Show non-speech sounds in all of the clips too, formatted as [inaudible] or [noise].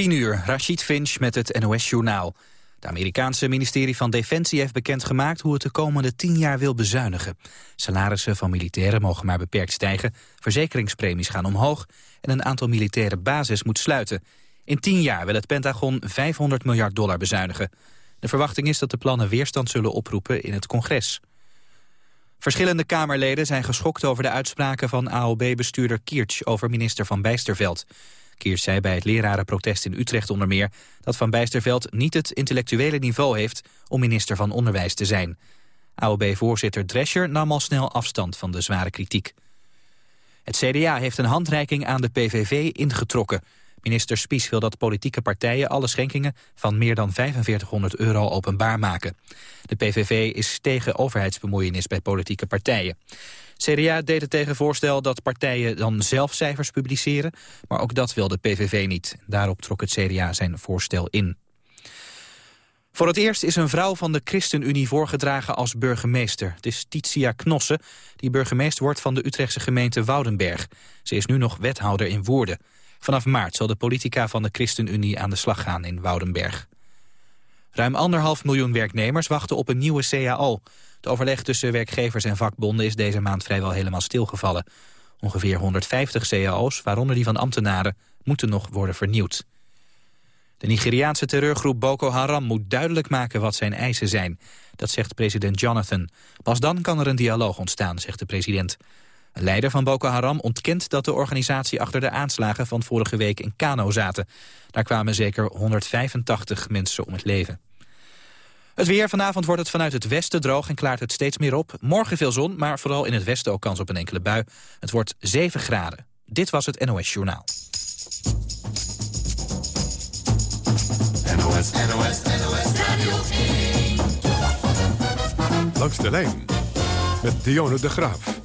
10 uur, Rashid Finch met het NOS-journaal. Het Amerikaanse ministerie van Defensie heeft bekendgemaakt hoe het de komende 10 jaar wil bezuinigen. Salarissen van militairen mogen maar beperkt stijgen, verzekeringspremies gaan omhoog en een aantal militaire bases moet sluiten. In 10 jaar wil het Pentagon 500 miljard dollar bezuinigen. De verwachting is dat de plannen weerstand zullen oproepen in het congres. Verschillende Kamerleden zijn geschokt over de uitspraken van AOB-bestuurder Kiertsch over minister Van Bijsterveld. Kiertsch zei bij het lerarenprotest in Utrecht onder meer dat Van Bijsterveld niet het intellectuele niveau heeft om minister van Onderwijs te zijn. AOB-voorzitter Drescher nam al snel afstand van de zware kritiek. Het CDA heeft een handreiking aan de PVV ingetrokken. Minister Spies wil dat politieke partijen alle schenkingen van meer dan 4500 euro openbaar maken. De PVV is tegen overheidsbemoeienis bij politieke partijen. CDA deed het tegenvoorstel dat partijen dan zelf cijfers publiceren, maar ook dat wil de PVV niet. Daarop trok het CDA zijn voorstel in. Voor het eerst is een vrouw van de ChristenUnie voorgedragen als burgemeester. Het is Titia Knossen, die burgemeester wordt van de Utrechtse gemeente Woudenberg. Ze is nu nog wethouder in Woerden. Vanaf maart zal de politica van de ChristenUnie aan de slag gaan in Woudenberg. Ruim anderhalf miljoen werknemers wachten op een nieuwe CAO. Het overleg tussen werkgevers en vakbonden is deze maand vrijwel helemaal stilgevallen. Ongeveer 150 cao's, waaronder die van ambtenaren, moeten nog worden vernieuwd. De Nigeriaanse terreurgroep Boko Haram moet duidelijk maken wat zijn eisen zijn. Dat zegt president Jonathan. Pas dan kan er een dialoog ontstaan, zegt de president. Een leider van Boko Haram ontkent dat de organisatie achter de aanslagen van vorige week in Kano zaten. Daar kwamen zeker 185 mensen om het leven. Het weer. Vanavond wordt het vanuit het westen droog en klaart het steeds meer op. Morgen veel zon, maar vooral in het westen ook kans op een enkele bui. Het wordt 7 graden. Dit was het NOS Journaal. NOS, NOS, NOS Radio Langs de lijn met Dionne de Graaf.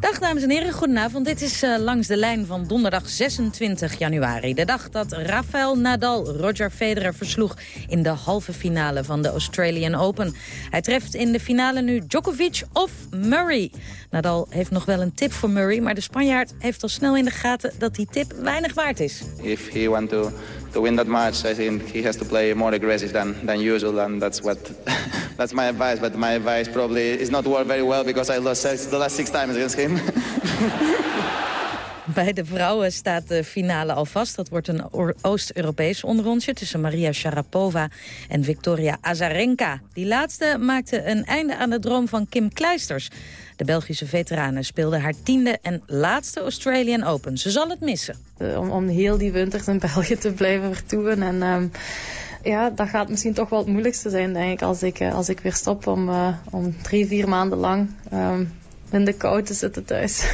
Dag dames en heren, goedenavond. Dit is uh, langs de lijn van donderdag 26 januari. De dag dat Rafael Nadal Roger Federer versloeg in de halve finale van de Australian Open. Hij treft in de finale nu Djokovic of Murray. Nadal heeft nog wel een tip voor Murray, maar de Spanjaard heeft al snel in de gaten dat die tip weinig waard is. If he want to to win that match, I think he has to play more aggressive than, than usual, and that's what [laughs] that's my advice. But my advice probably is not work very well because I lost the last six times against him. [laughs] Bij de vrouwen staat de finale al vast. Dat wordt een Oost-Europees onderrondje tussen Maria Sharapova en Victoria Azarenka. Die laatste maakte een einde aan de droom van Kim Kleisters. De Belgische veteranen speelde haar tiende en laatste Australian Open. Ze zal het missen. Eh, om, om heel die winters in België te blijven vertoeven. En um, ja, dat gaat misschien toch wel het moeilijkste zijn, denk ik, als ik, eh, als ik weer stop om, uh, om drie, vier maanden lang um, in de kou te zitten thuis. [laughs]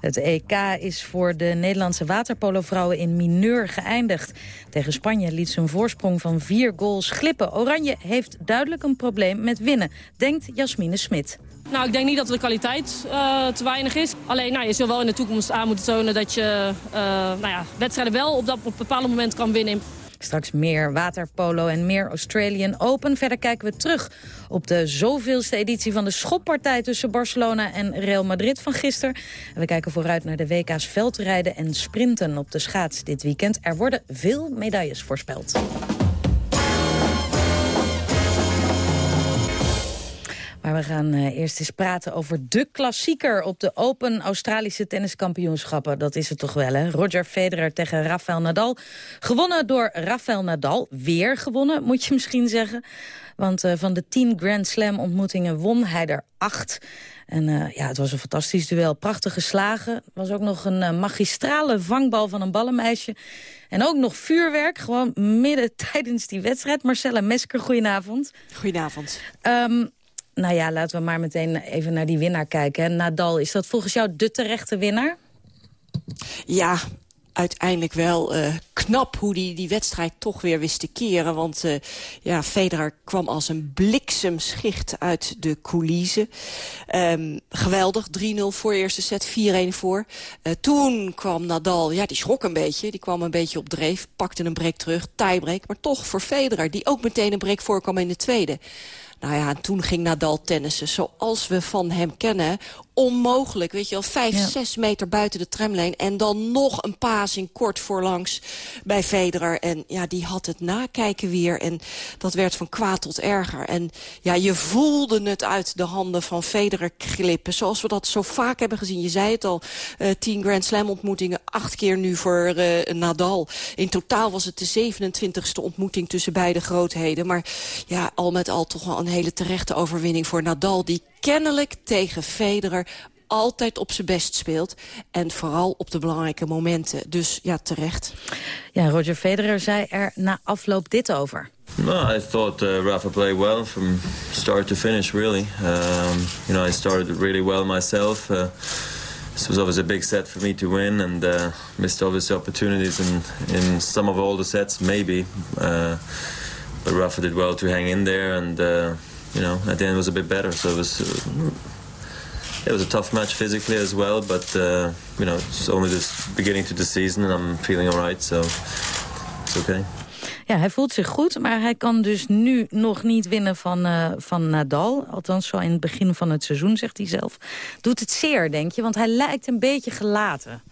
Het EK is voor de Nederlandse waterpolovrouwen in mineur geëindigd. Tegen Spanje liet ze een voorsprong van vier goals glippen. Oranje heeft duidelijk een probleem met winnen, denkt Jasmine Smit. Nou, ik denk niet dat de kwaliteit uh, te weinig is. Alleen, nou, je zult wel in de toekomst aan moeten tonen dat je uh, nou ja, wedstrijden wel op dat op een bepaald moment kan winnen. Straks meer waterpolo en meer Australian Open. Verder kijken we terug op de zoveelste editie van de schoppartij... tussen Barcelona en Real Madrid van gisteren. En we kijken vooruit naar de WK's veldrijden en sprinten op de schaats dit weekend. Er worden veel medailles voorspeld. Maar we gaan uh, eerst eens praten over de klassieker op de Open Australische tenniskampioenschappen. Dat is het toch wel, hè? Roger Federer tegen Rafael Nadal. Gewonnen door Rafael Nadal. Weer gewonnen, moet je misschien zeggen. Want uh, van de tien Grand Slam ontmoetingen won hij er acht. En uh, ja, het was een fantastisch duel. Prachtig geslagen. Het was ook nog een magistrale vangbal van een ballenmeisje. En ook nog vuurwerk, gewoon midden [laughs] tijdens die wedstrijd. Marcella Mesker, goedenavond. Goedenavond. Um, nou ja, laten we maar meteen even naar die winnaar kijken. Nadal, is dat volgens jou de terechte winnaar? Ja, uiteindelijk wel uh, knap hoe die, die wedstrijd toch weer wist te keren. Want uh, ja, Federer kwam als een bliksemschicht uit de coulissen. Um, geweldig, 3-0 voor eerste set, 4-1 voor. Uh, toen kwam Nadal, ja, die schrok een beetje. Die kwam een beetje op dreef, pakte een break terug, tiebreak. Maar toch voor Federer, die ook meteen een break voorkwam in de tweede. Nou ja, toen ging Nadal tennissen zoals we van hem kennen onmogelijk. Weet je wel, vijf, zes meter buiten de tramlijn. En dan nog een pasing kort voorlangs bij Federer. En ja, die had het nakijken weer. En dat werd van kwaad tot erger. En ja, je voelde het uit de handen van Federer glippen. Zoals we dat zo vaak hebben gezien. Je zei het al, uh, tien Grand Slam ontmoetingen. Acht keer nu voor uh, Nadal. In totaal was het de 27e ontmoeting tussen beide grootheden. Maar ja, al met al toch wel een hele terechte overwinning voor Nadal. Die kennelijk tegen Federer altijd op zijn best speelt. En vooral op de belangrijke momenten. Dus ja, terecht. Ja, Roger Federer zei er na afloop dit over. No, I thought uh, Rafa played well from start to finish, really. Um, you know, I started really well myself. Uh, this was always a big set for me to win, and uh, missed obviously opportunities in, in some of all the sets, maybe. Uh, but Rafa did well to hang in there, and uh, you know, at the end was a bit better. So it was uh, it was a tough match physically as well, but uh, you know, it's only just beginning to the season, and I'm feeling alright, so it's okay. Ja, hij voelt zich goed, maar hij kan dus nu nog niet winnen van, uh, van Nadal. Althans, zo in het begin van het seizoen, zegt hij zelf. Doet het zeer, denk je? Want hij lijkt een beetje gelaten.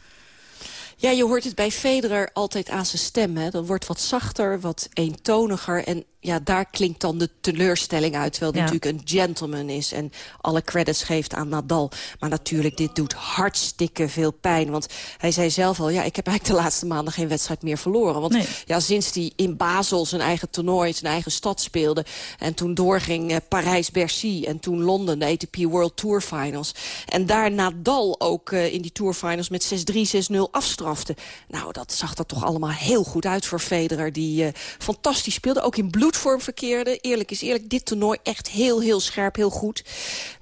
Ja, je hoort het bij Federer altijd aan zijn stem. Hè. Dat wordt wat zachter, wat eentoniger. En ja, daar klinkt dan de teleurstelling uit. Terwijl hij natuurlijk een gentleman is en alle credits geeft aan Nadal. Maar natuurlijk, dit doet hartstikke veel pijn. Want hij zei zelf al, ja, ik heb eigenlijk de laatste maanden geen wedstrijd meer verloren. Want ja, sinds hij in Basel zijn eigen toernooi, zijn eigen stad speelde... en toen doorging uh, Parijs-Bercy en toen Londen, de ATP World Tour Finals... en daar Nadal ook uh, in die Tour Finals met 6-3, 6-0 afstrafte. Nou, dat zag er toch allemaal heel goed uit voor Federer... die uh, fantastisch speelde, ook in bloed vorm verkeerde. Eerlijk is eerlijk, dit toernooi echt heel, heel scherp, heel goed.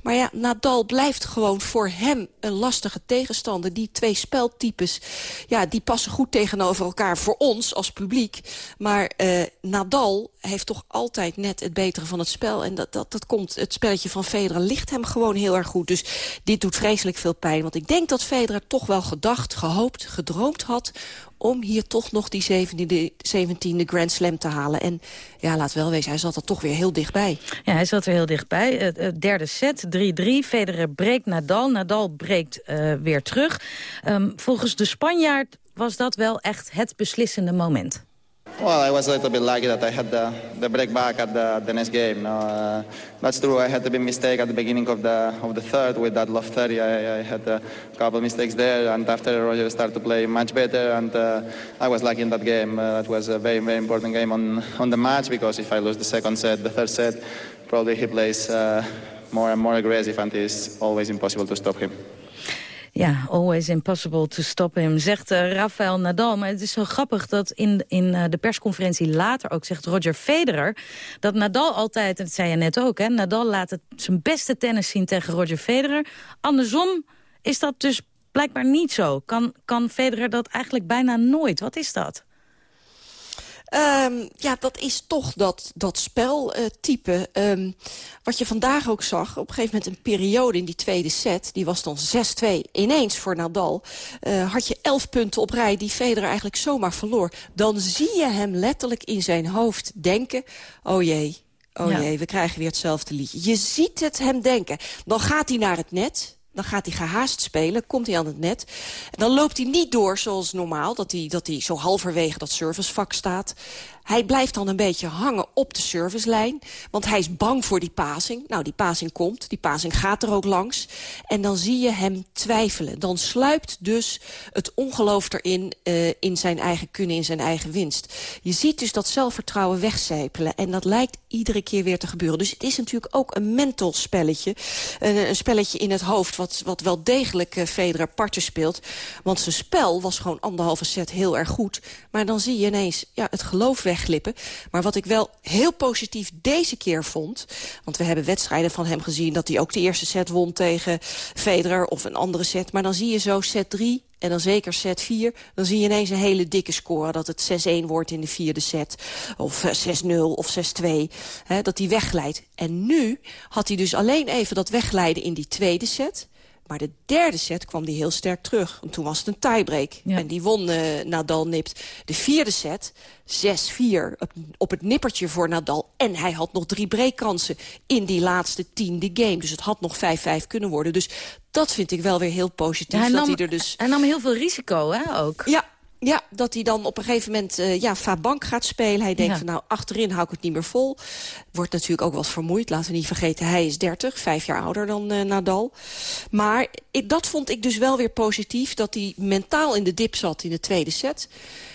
Maar ja, Nadal blijft gewoon voor hem een lastige tegenstander. Die twee speltypes, ja, die passen goed tegenover elkaar voor ons als publiek. Maar uh, Nadal heeft toch altijd net het betere van het spel. En dat, dat, dat komt, het spelletje van Federer ligt hem gewoon heel erg goed. Dus dit doet vreselijk veel pijn. Want ik denk dat Federer toch wel gedacht, gehoopt, gedroomd had om hier toch nog die 17e, 17e Grand Slam te halen. En ja, laat wel wezen, hij zat er toch weer heel dichtbij. Ja, hij zat er heel dichtbij. Uh, derde set, 3-3. Federer breekt Nadal. Nadal breekt uh, weer terug. Um, volgens de Spanjaard was dat wel echt het beslissende moment. Well, I was a little bit lucky that I had the, the break back at the, the next game. No, uh, that's true. I had a big mistake at the beginning of the of the third with that love 30. I, I had a couple of mistakes there, and after Roger started to play much better, and uh, I was lucky in that game. Uh, that was a very very important game on on the match because if I lose the second set, the third set, probably he plays uh, more and more aggressive, and it's always impossible to stop him. Ja, always impossible to stop him, zegt uh, Rafael Nadal. Maar het is zo grappig dat in, in uh, de persconferentie later ook zegt Roger Federer... dat Nadal altijd, en dat zei je net ook, hè, Nadal laat het zijn beste tennis zien tegen Roger Federer. Andersom is dat dus blijkbaar niet zo. Kan, kan Federer dat eigenlijk bijna nooit? Wat is dat? Um, ja, dat is toch dat, dat speltype. Uh, um, wat je vandaag ook zag, op een gegeven moment een periode in die tweede set... die was dan 6-2 ineens voor Nadal. Uh, had je elf punten op rij die Federer eigenlijk zomaar verloor. Dan zie je hem letterlijk in zijn hoofd denken... oh jee, oh ja. jee, we krijgen weer hetzelfde liedje. Je ziet het hem denken. Dan gaat hij naar het net dan gaat hij gehaast spelen, komt hij aan het net. Dan loopt hij niet door zoals normaal, dat hij, dat hij zo halverwege dat servicevak staat. Hij blijft dan een beetje hangen op de servicelijn. Want hij is bang voor die passing. Nou, die passing komt. Die passing gaat er ook langs. En dan zie je hem twijfelen. Dan sluipt dus het ongeloof erin uh, in zijn eigen kunnen, in zijn eigen winst. Je ziet dus dat zelfvertrouwen wegcijpelen. En dat lijkt iedere keer weer te gebeuren. Dus het is natuurlijk ook een mental spelletje. Een spelletje in het hoofd wat, wat wel degelijk uh, Federer speelt. Want zijn spel was gewoon anderhalve set heel erg goed. Maar dan zie je ineens ja, het geloof weg wegglippen. Maar wat ik wel heel positief deze keer vond... want we hebben wedstrijden van hem gezien... dat hij ook de eerste set won tegen Federer of een andere set. Maar dan zie je zo set 3 en dan zeker set 4, dan zie je ineens een hele dikke score. Dat het 6-1 wordt in de vierde set. Of 6-0 of 6-2. Dat hij wegglijdt. En nu had hij dus alleen even dat wegglijden in die tweede set Maar de derde set kwam hij heel sterk terug. Want toen was het een tiebreak. En die won uh, Nadal nipt. De vierde set, 6-4, op, op, het nippertje voor Nadal. En hij had nog drie breakkansen in die laatste tiende game. Dus het had nog 5-5 kunnen worden. Dus dat vind ik wel weer heel positief. hij, dat nam, hij, er dus... hij nam heel veel risico, hè, ook? Ja, ja, dat hij dan op een gegeven moment uh, ja, Fabank gaat spelen. Hij denkt Ja. van nou, achterin hou ik het niet meer vol. Wordt natuurlijk ook wat vermoeid. Laten we niet vergeten, hij is 30, vijf jaar ouder dan eh, Nadal. Maar ik, dat vond ik dus wel weer positief. Dat hij mentaal in de dip zat in de tweede set.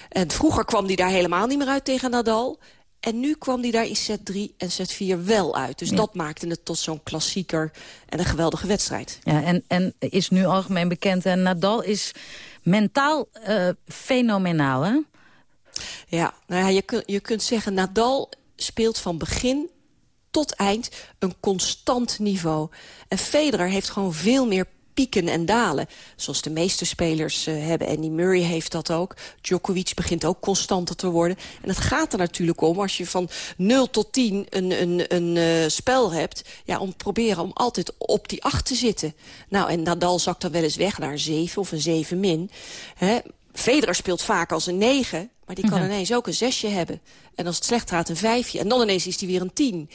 En vroeger kwam hij daar helemaal niet meer uit tegen Nadal. En nu kwam hij daar in set 3 en set 4 wel uit. Dus dat maakte het tot zo'n klassieker en een geweldige wedstrijd. Ja, en, en is nu algemeen bekend. En Nadal is mentaal eh, fenomenaal, hè? Ja, nou ja, je, kunt, je kunt zeggen, Nadal speelt van begin tot eind een constant niveau. En Federer heeft gewoon veel meer pieken en dalen. Zoals de meeste spelers uh, hebben. Andy Murray heeft dat ook. Djokovic begint ook constanter te worden. En het gaat er natuurlijk om, als je van 0 tot 10 een, een, een uh, spel hebt... Ja, om proberen om altijd op die 8 te zitten. Nou, en Nadal zakt dan wel eens weg naar een 7 of een 7 min. Hè? Federer speelt vaak als een 9, maar die kan Ja. ineens ook een zesje hebben. En als het slecht gaat, een vijfje. En dan ineens is hij weer een tien.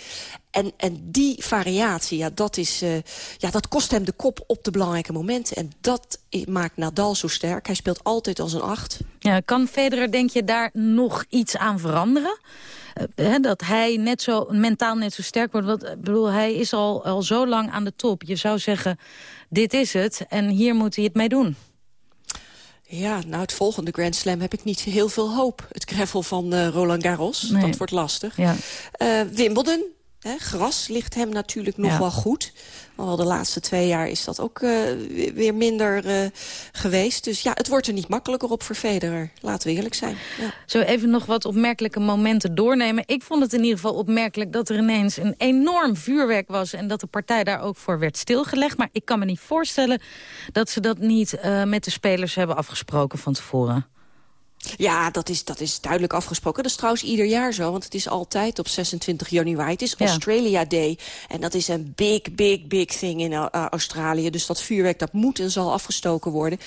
En, en die variatie, ja, dat, is, uh, ja, dat kost hem de kop op de belangrijke momenten. En dat maakt Nadal zo sterk. Hij speelt altijd als een acht. Ja, kan Federer, denk je, daar nog iets aan veranderen? Eh, hè, dat hij net zo, mentaal net zo sterk wordt. Want ik bedoel, hij is al, al zo lang aan de top. Je zou zeggen, dit is het en hier moet hij het mee doen. Ja, nou, het volgende Grand Slam heb ik niet heel veel hoop. Het gravel van uh, Roland Garros, Nee. dat wordt lastig. Ja. Uh, Wimbledon, gras ligt hem natuurlijk nog Ja. wel goed. Al de laatste twee jaar is dat ook uh, weer minder uh, geweest. Dus ja, het wordt er niet makkelijker op voor Federer. Laten we eerlijk zijn. Ja. Zo even nog wat opmerkelijke momenten doornemen. Ik vond het in ieder geval opmerkelijk dat er ineens een enorm vuurwerk was... en dat de partij daar ook voor werd stilgelegd. Maar ik kan me niet voorstellen dat ze dat niet uh, met de spelers hebben afgesproken van tevoren. Ja, dat is, dat is duidelijk afgesproken. Dat is trouwens ieder jaar zo, want het is altijd op 26 januari. Het is Ja. Australia Day. En dat is een big, big, big thing in uh, Australië. Dus dat vuurwerk, dat moet en zal afgestoken worden.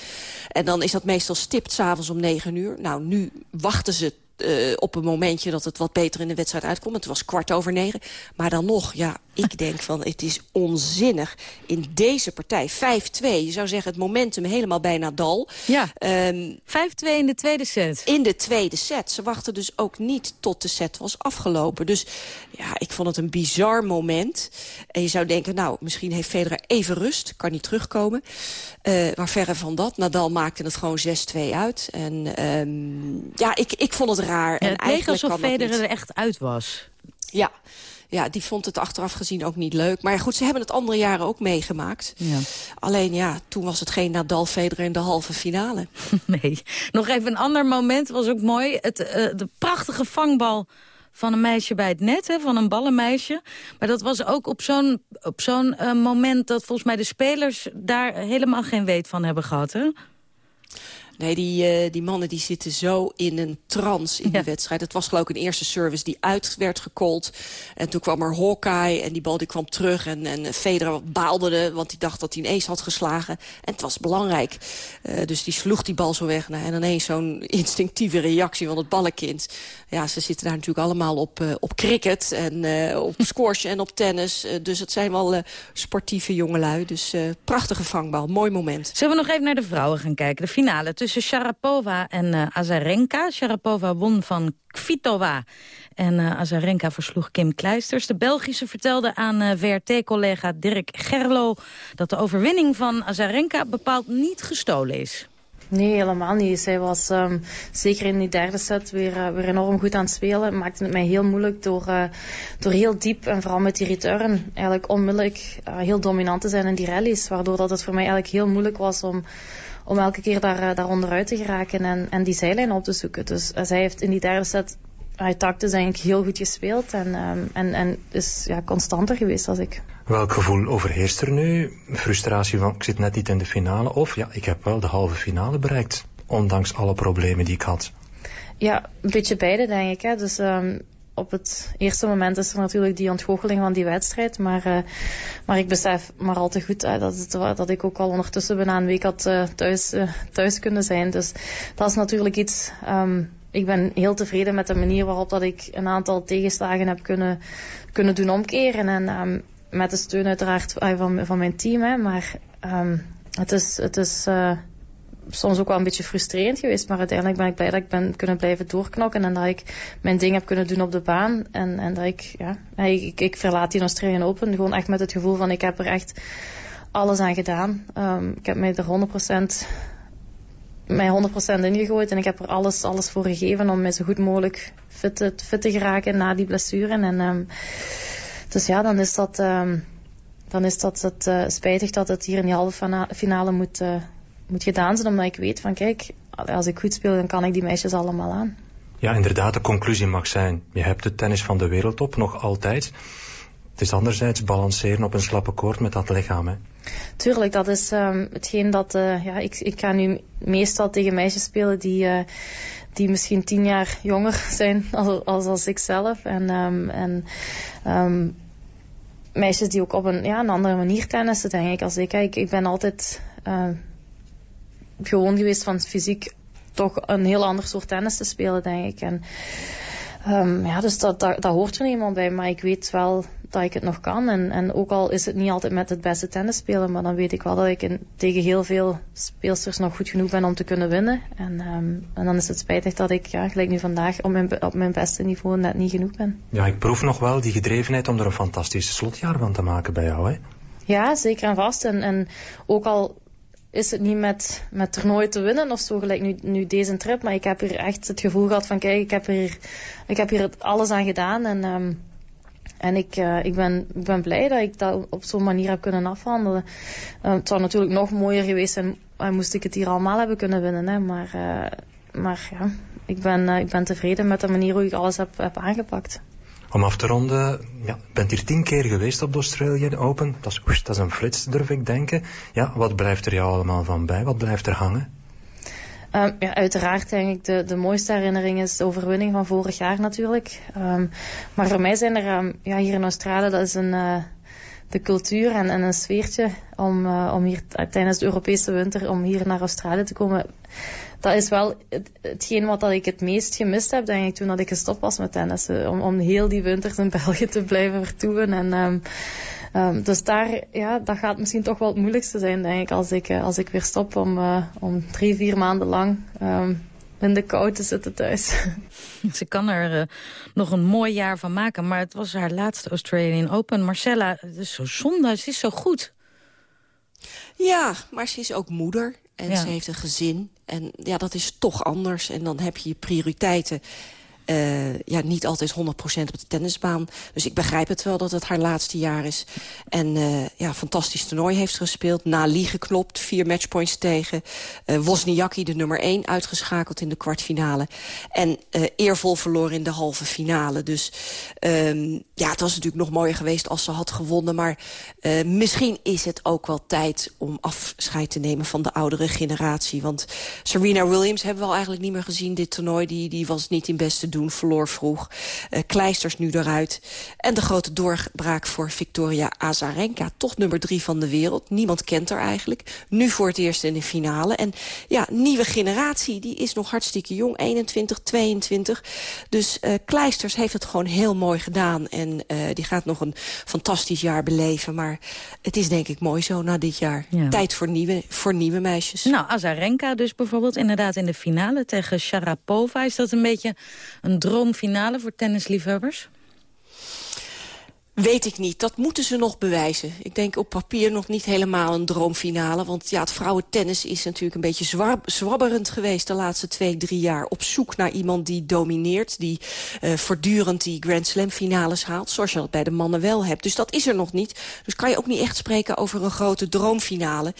En dan is dat meestal stipt s'avonds om 9 uur. Nou, nu wachten ze uh, op een momentje dat het wat beter in de wedstrijd uitkomt. Het was kwart over negen. Maar dan nog, ja, ik denk van het is onzinnig. In deze partij, 5-2, je zou zeggen het momentum helemaal bij Nadal. Ja, Um, 5-2 in de tweede set. in de tweede set. Ze wachten dus ook niet tot de set was afgelopen. Dus ja, ik vond het een bizar moment. En je zou denken, nou, misschien heeft Federer even rust. Kan niet terugkomen. Uh, maar verre van dat. Nadal maakte het gewoon 6-2 uit. En um, ja, ik, ik vond het raar. Ja, en het leek eigenlijk alsof Federer niet. er echt uit was. Ja. Ja, die vond het achteraf gezien ook niet leuk. Maar ja, goed, ze hebben het andere jaren ook meegemaakt. Ja. Alleen ja, toen was het geen Nadal Federer in de halve finale. [laughs] Nee. Nog even een ander moment, was ook mooi. Het, uh, de prachtige vangbal van een meisje bij het net, hè, van een ballenmeisje. Maar dat was ook op zo'n zo'n uh, moment dat volgens mij de spelers daar helemaal geen weet van hebben gehad. Hè? Nee, die, uh, die mannen die zitten zo in een trance in ja. die wedstrijd. Het was geloof ik een eerste service die uit werd gecallt. En toen kwam er Hawkeye en die bal die kwam terug. En, en Federer baalde er, want hij dacht dat hij een ace had geslagen. En het was belangrijk. Uh, dus die sloeg die bal zo weg. Nou, en ineens zo'n [laughs] instinctieve reactie van het ballenkind. Ja, ze zitten daar natuurlijk allemaal op, uh, op cricket en op [laughs] squash en op tennis. Dus het zijn wel sportieve jongelui. Dus prachtige vangbal, mooi moment. Zullen we nog even naar de vrouwen gaan kijken? De finale tussen Sharapova en uh, Azarenka. Sharapova won van Kvitova. En uh, Azarenka versloeg Kim Kleisters. De Belgische vertelde aan uh, VRT-collega Dirk Gerlo... dat de overwinning van Azarenka bepaald niet gestolen is. Nee, helemaal niet. Zij was um, zeker in die derde set weer, weer enorm goed aan het spelen. Maakte het mij heel moeilijk door, door heel diep en vooral met die return eigenlijk onmiddellijk heel dominant te zijn in die rallies. Waardoor dat het voor mij eigenlijk heel moeilijk was om, om elke keer daar, daar onderuit te geraken en, en die zijlijn op te zoeken. Dus zij heeft in die derde set hij takte is eigenlijk heel goed gespeeld en, um, en, en is ja, constanter geweest als ik. Welk gevoel overheerst er nu? Frustratie van ik zit net niet in de finale of ja, ik heb wel de halve finale bereikt, ondanks alle problemen die ik had? Ja, een beetje beide denk ik. Hè. Dus um, op het eerste moment is er natuurlijk die ontgoocheling van die wedstrijd. Maar, uh, maar ik besef maar al te goed uh, dat, het, dat ik ook al ondertussen bijna een week had uh, thuis, thuis kunnen zijn. Dus dat is natuurlijk iets... Um, ik ben heel tevreden met de manier waarop dat ik een aantal tegenslagen heb kunnen, kunnen doen omkeren. En um, met de steun uiteraard van, van mijn team. Hè. Maar um, het is... Het is soms ook wel een beetje frustrerend geweest. Maar uiteindelijk ben ik blij dat ik ben kunnen blijven doorknokken. En dat ik mijn ding heb kunnen doen op de baan. En, en dat ik, ja, ik, ik verlaat die Australian Open gewoon echt met het gevoel van ik heb er echt alles aan gedaan. Um, ik heb mij er 100% mij 100% ingegooid en ik heb er alles, alles voor gegeven om mij zo goed mogelijk fit te, fit te geraken na die blessure. En, um, dus ja, dan is dat, um, dan is dat het, uh, spijtig dat het hier in die halve finale moet, uh, moet gedaan zijn, omdat ik weet van kijk, als ik goed speel, dan kan ik die meisjes allemaal aan. Ja, inderdaad, de conclusie mag zijn, je hebt de tennis van de wereldtop nog altijd. Het is anderzijds balanceren op een slappe koord met dat lichaam, hè? Tuurlijk, dat is um, hetgeen dat... Uh, ja, ik, ik ga nu meestal tegen meisjes spelen die, uh, die misschien tien jaar jonger zijn [laughs] als, als, als ik zelf. En, um, en um, meisjes die ook op een, ja, een andere manier tennissen, denk ik, als ik. Ik, ik ben altijd... Uh, gewoon geweest van fysiek toch een heel ander soort tennis te spelen, denk ik. En um, ja, dus dat, dat, dat hoort er niet iemand bij. Maar ik weet wel dat ik het nog kan. En, en ook al is het niet altijd met het beste tennis spelen, maar dan weet ik wel dat ik in, tegen heel veel speelsters nog goed genoeg ben om te kunnen winnen. En, um, en dan is het spijtig dat ik, ja, gelijk nu vandaag, op mijn, op mijn beste niveau net niet genoeg ben. Ja, ik proef nog wel die gedrevenheid om er een fantastisch slotjaar van te maken bij jou, hè? Ja, zeker en vast. En, en ook al is het niet met, met toernooi te winnen of zo, gelijk nu, nu deze trip. Maar ik heb hier echt het gevoel gehad van, kijk, ik heb hier, ik heb hier alles aan gedaan. En, um, en ik, uh, ik, ben, ik ben blij dat ik dat op zo'n manier heb kunnen afhandelen. Uh, het zou natuurlijk nog mooier geweest zijn, uh, moest ik het hier allemaal hebben kunnen winnen. Hè. Maar, maar ja, ik ben, ik ben tevreden met de manier hoe ik alles heb, heb aangepakt. Om af te ronden, ja, bent hier tien keer geweest op de Australian Open. Dat is, dat is een flits, durf ik denken. Ja, wat blijft er jou allemaal van bij? Wat blijft er hangen? Um, ja, uiteraard denk ik de, de mooiste herinnering is de overwinning van vorig jaar natuurlijk. Um, maar voor mij zijn er um, ja, hier in Australië, dat is een, uh, de cultuur en, en een sfeertje om, uh, om hier tijdens de Europese winter om hier naar Australië te komen dat is wel het, hetgeen wat dat ik het meest gemist heb, denk ik, toen dat ik gestopt was met tennissen. Om, om heel die winters in België te blijven vertoeven. En, um, um, dus daar, ja, dat gaat misschien toch wel het moeilijkste zijn, denk ik, als ik, uh, als ik weer stop om, uh, om drie, vier maanden lang um, in de kou te zitten thuis. [laughs] Ze kan er uh, nog een mooi jaar van maken, maar het was haar laatste Australian Open. Marcella, het is zo zonde, ze is zo goed. Ja, maar ze is ook moeder en ja. ze heeft een gezin. En ja, dat is toch anders. En dan heb je je prioriteiten uh, ja, niet altijd 100% op de tennisbaan. Dus ik begrijp het wel dat het haar laatste jaar is. En uh, ja, fantastisch toernooi heeft gespeeld. Na Lee geklopt, vier matchpoints tegen. Uh, Wozniacki, de nummer 1, uitgeschakeld in de kwartfinale. En eervol verloren in de halve finale. Dus um, ja, het was natuurlijk nog mooier geweest als ze had gewonnen. Maar misschien is het ook wel tijd om afscheid te nemen van de oudere generatie. Want Serena Williams hebben we al eigenlijk niet meer gezien, dit toernooi. Die, die was niet in beste doen verloor vroeg. Uh, kleisters nu eruit. En de grote doorbraak voor Victoria Azarenka. Toch nummer drie van de wereld. Niemand kent haar eigenlijk. Nu voor het eerst in de finale. En ja, nieuwe generatie, die is nog hartstikke jong. 21, 22. Dus uh, Kleisters heeft het gewoon heel mooi gedaan. En uh, die gaat nog een fantastisch jaar beleven. Maar het is denk ik mooi zo na dit jaar. Ja. Tijd voor nieuwe, voor nieuwe meisjes. Nou, Azarenka dus bijvoorbeeld inderdaad in de finale tegen Sharapova. Is dat een beetje een droomfinale voor tennisliefhebbers? Weet ik niet. Dat moeten ze nog bewijzen. Ik denk op papier nog niet helemaal een droomfinale. Want ja, het vrouwentennis is natuurlijk een beetje zwab zwabberend geweest... de laatste twee, drie jaar. Op zoek naar iemand die domineert. Die uh, voortdurend die Grand Slam finales haalt. Zoals je dat bij de mannen wel hebt. Dus dat is er nog niet. Dus kan je ook niet echt spreken over een grote droomfinale.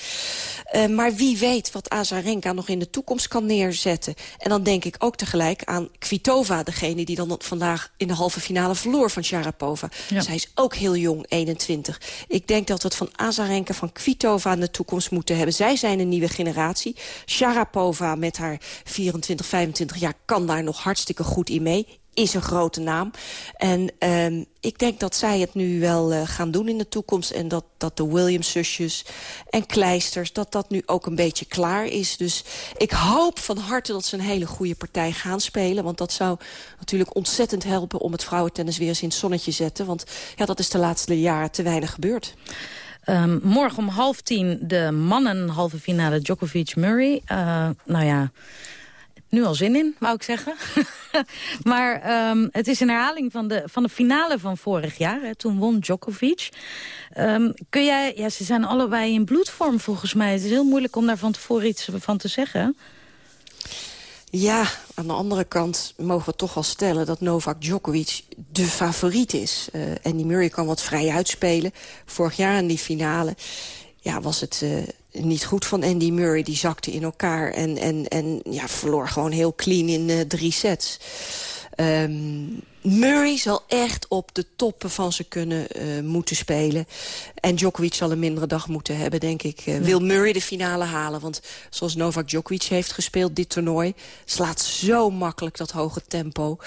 Uh, maar wie weet wat Azarenka nog in de toekomst kan neerzetten. En dan denk ik ook tegelijk aan Kvitova. Degene die dan vandaag in de halve finale verloor van Sharapova. Ja. Zij is ook heel jong, 21. Ik denk dat we het van Azarenka, van Kvitova in de toekomst moeten hebben. Zij zijn een nieuwe generatie. Sharapova met haar 24, 25 jaar kan daar nog hartstikke goed in mee is een grote naam. En um, ik denk dat zij het nu wel uh, gaan doen in de toekomst. En dat, dat de Williams-zusjes en Kleisters, dat dat nu ook een beetje klaar is. Dus ik hoop van harte dat ze een hele goede partij gaan spelen. Want dat zou natuurlijk ontzettend helpen om het vrouwentennis weer eens in het zonnetje te zetten. Want ja, dat is de laatste jaren te weinig gebeurd. Um, morgen om half tien de mannen halve finale Djokovic-Murray. Uh, nou ja, nu al zin in, wou ik zeggen. [laughs] maar um, het is een herhaling van de, van de finale van vorig jaar. Hè. Toen won Djokovic. Um, kun jij, ja, ze zijn allebei in bloedvorm volgens mij. Het is heel moeilijk om daar van tevoren iets van te zeggen. Ja, aan de andere kant mogen we toch wel stellen dat Novak Djokovic de favoriet is. Uh, Andy Murray kan wat vrij uitspelen. Vorig jaar in die finale ja, was het uh, niet goed van Andy Murray. Die zakte in elkaar en, en, en ja, verloor gewoon heel clean in uh, drie sets. Um, Murray zal echt op de toppen van ze kunnen uh, moeten spelen. En Djokovic zal een mindere dag moeten hebben, denk ik. Uh, wil Murray de finale halen? Want zoals Novak Djokovic heeft gespeeld, dit toernooi... slaat zo makkelijk dat hoge tempo.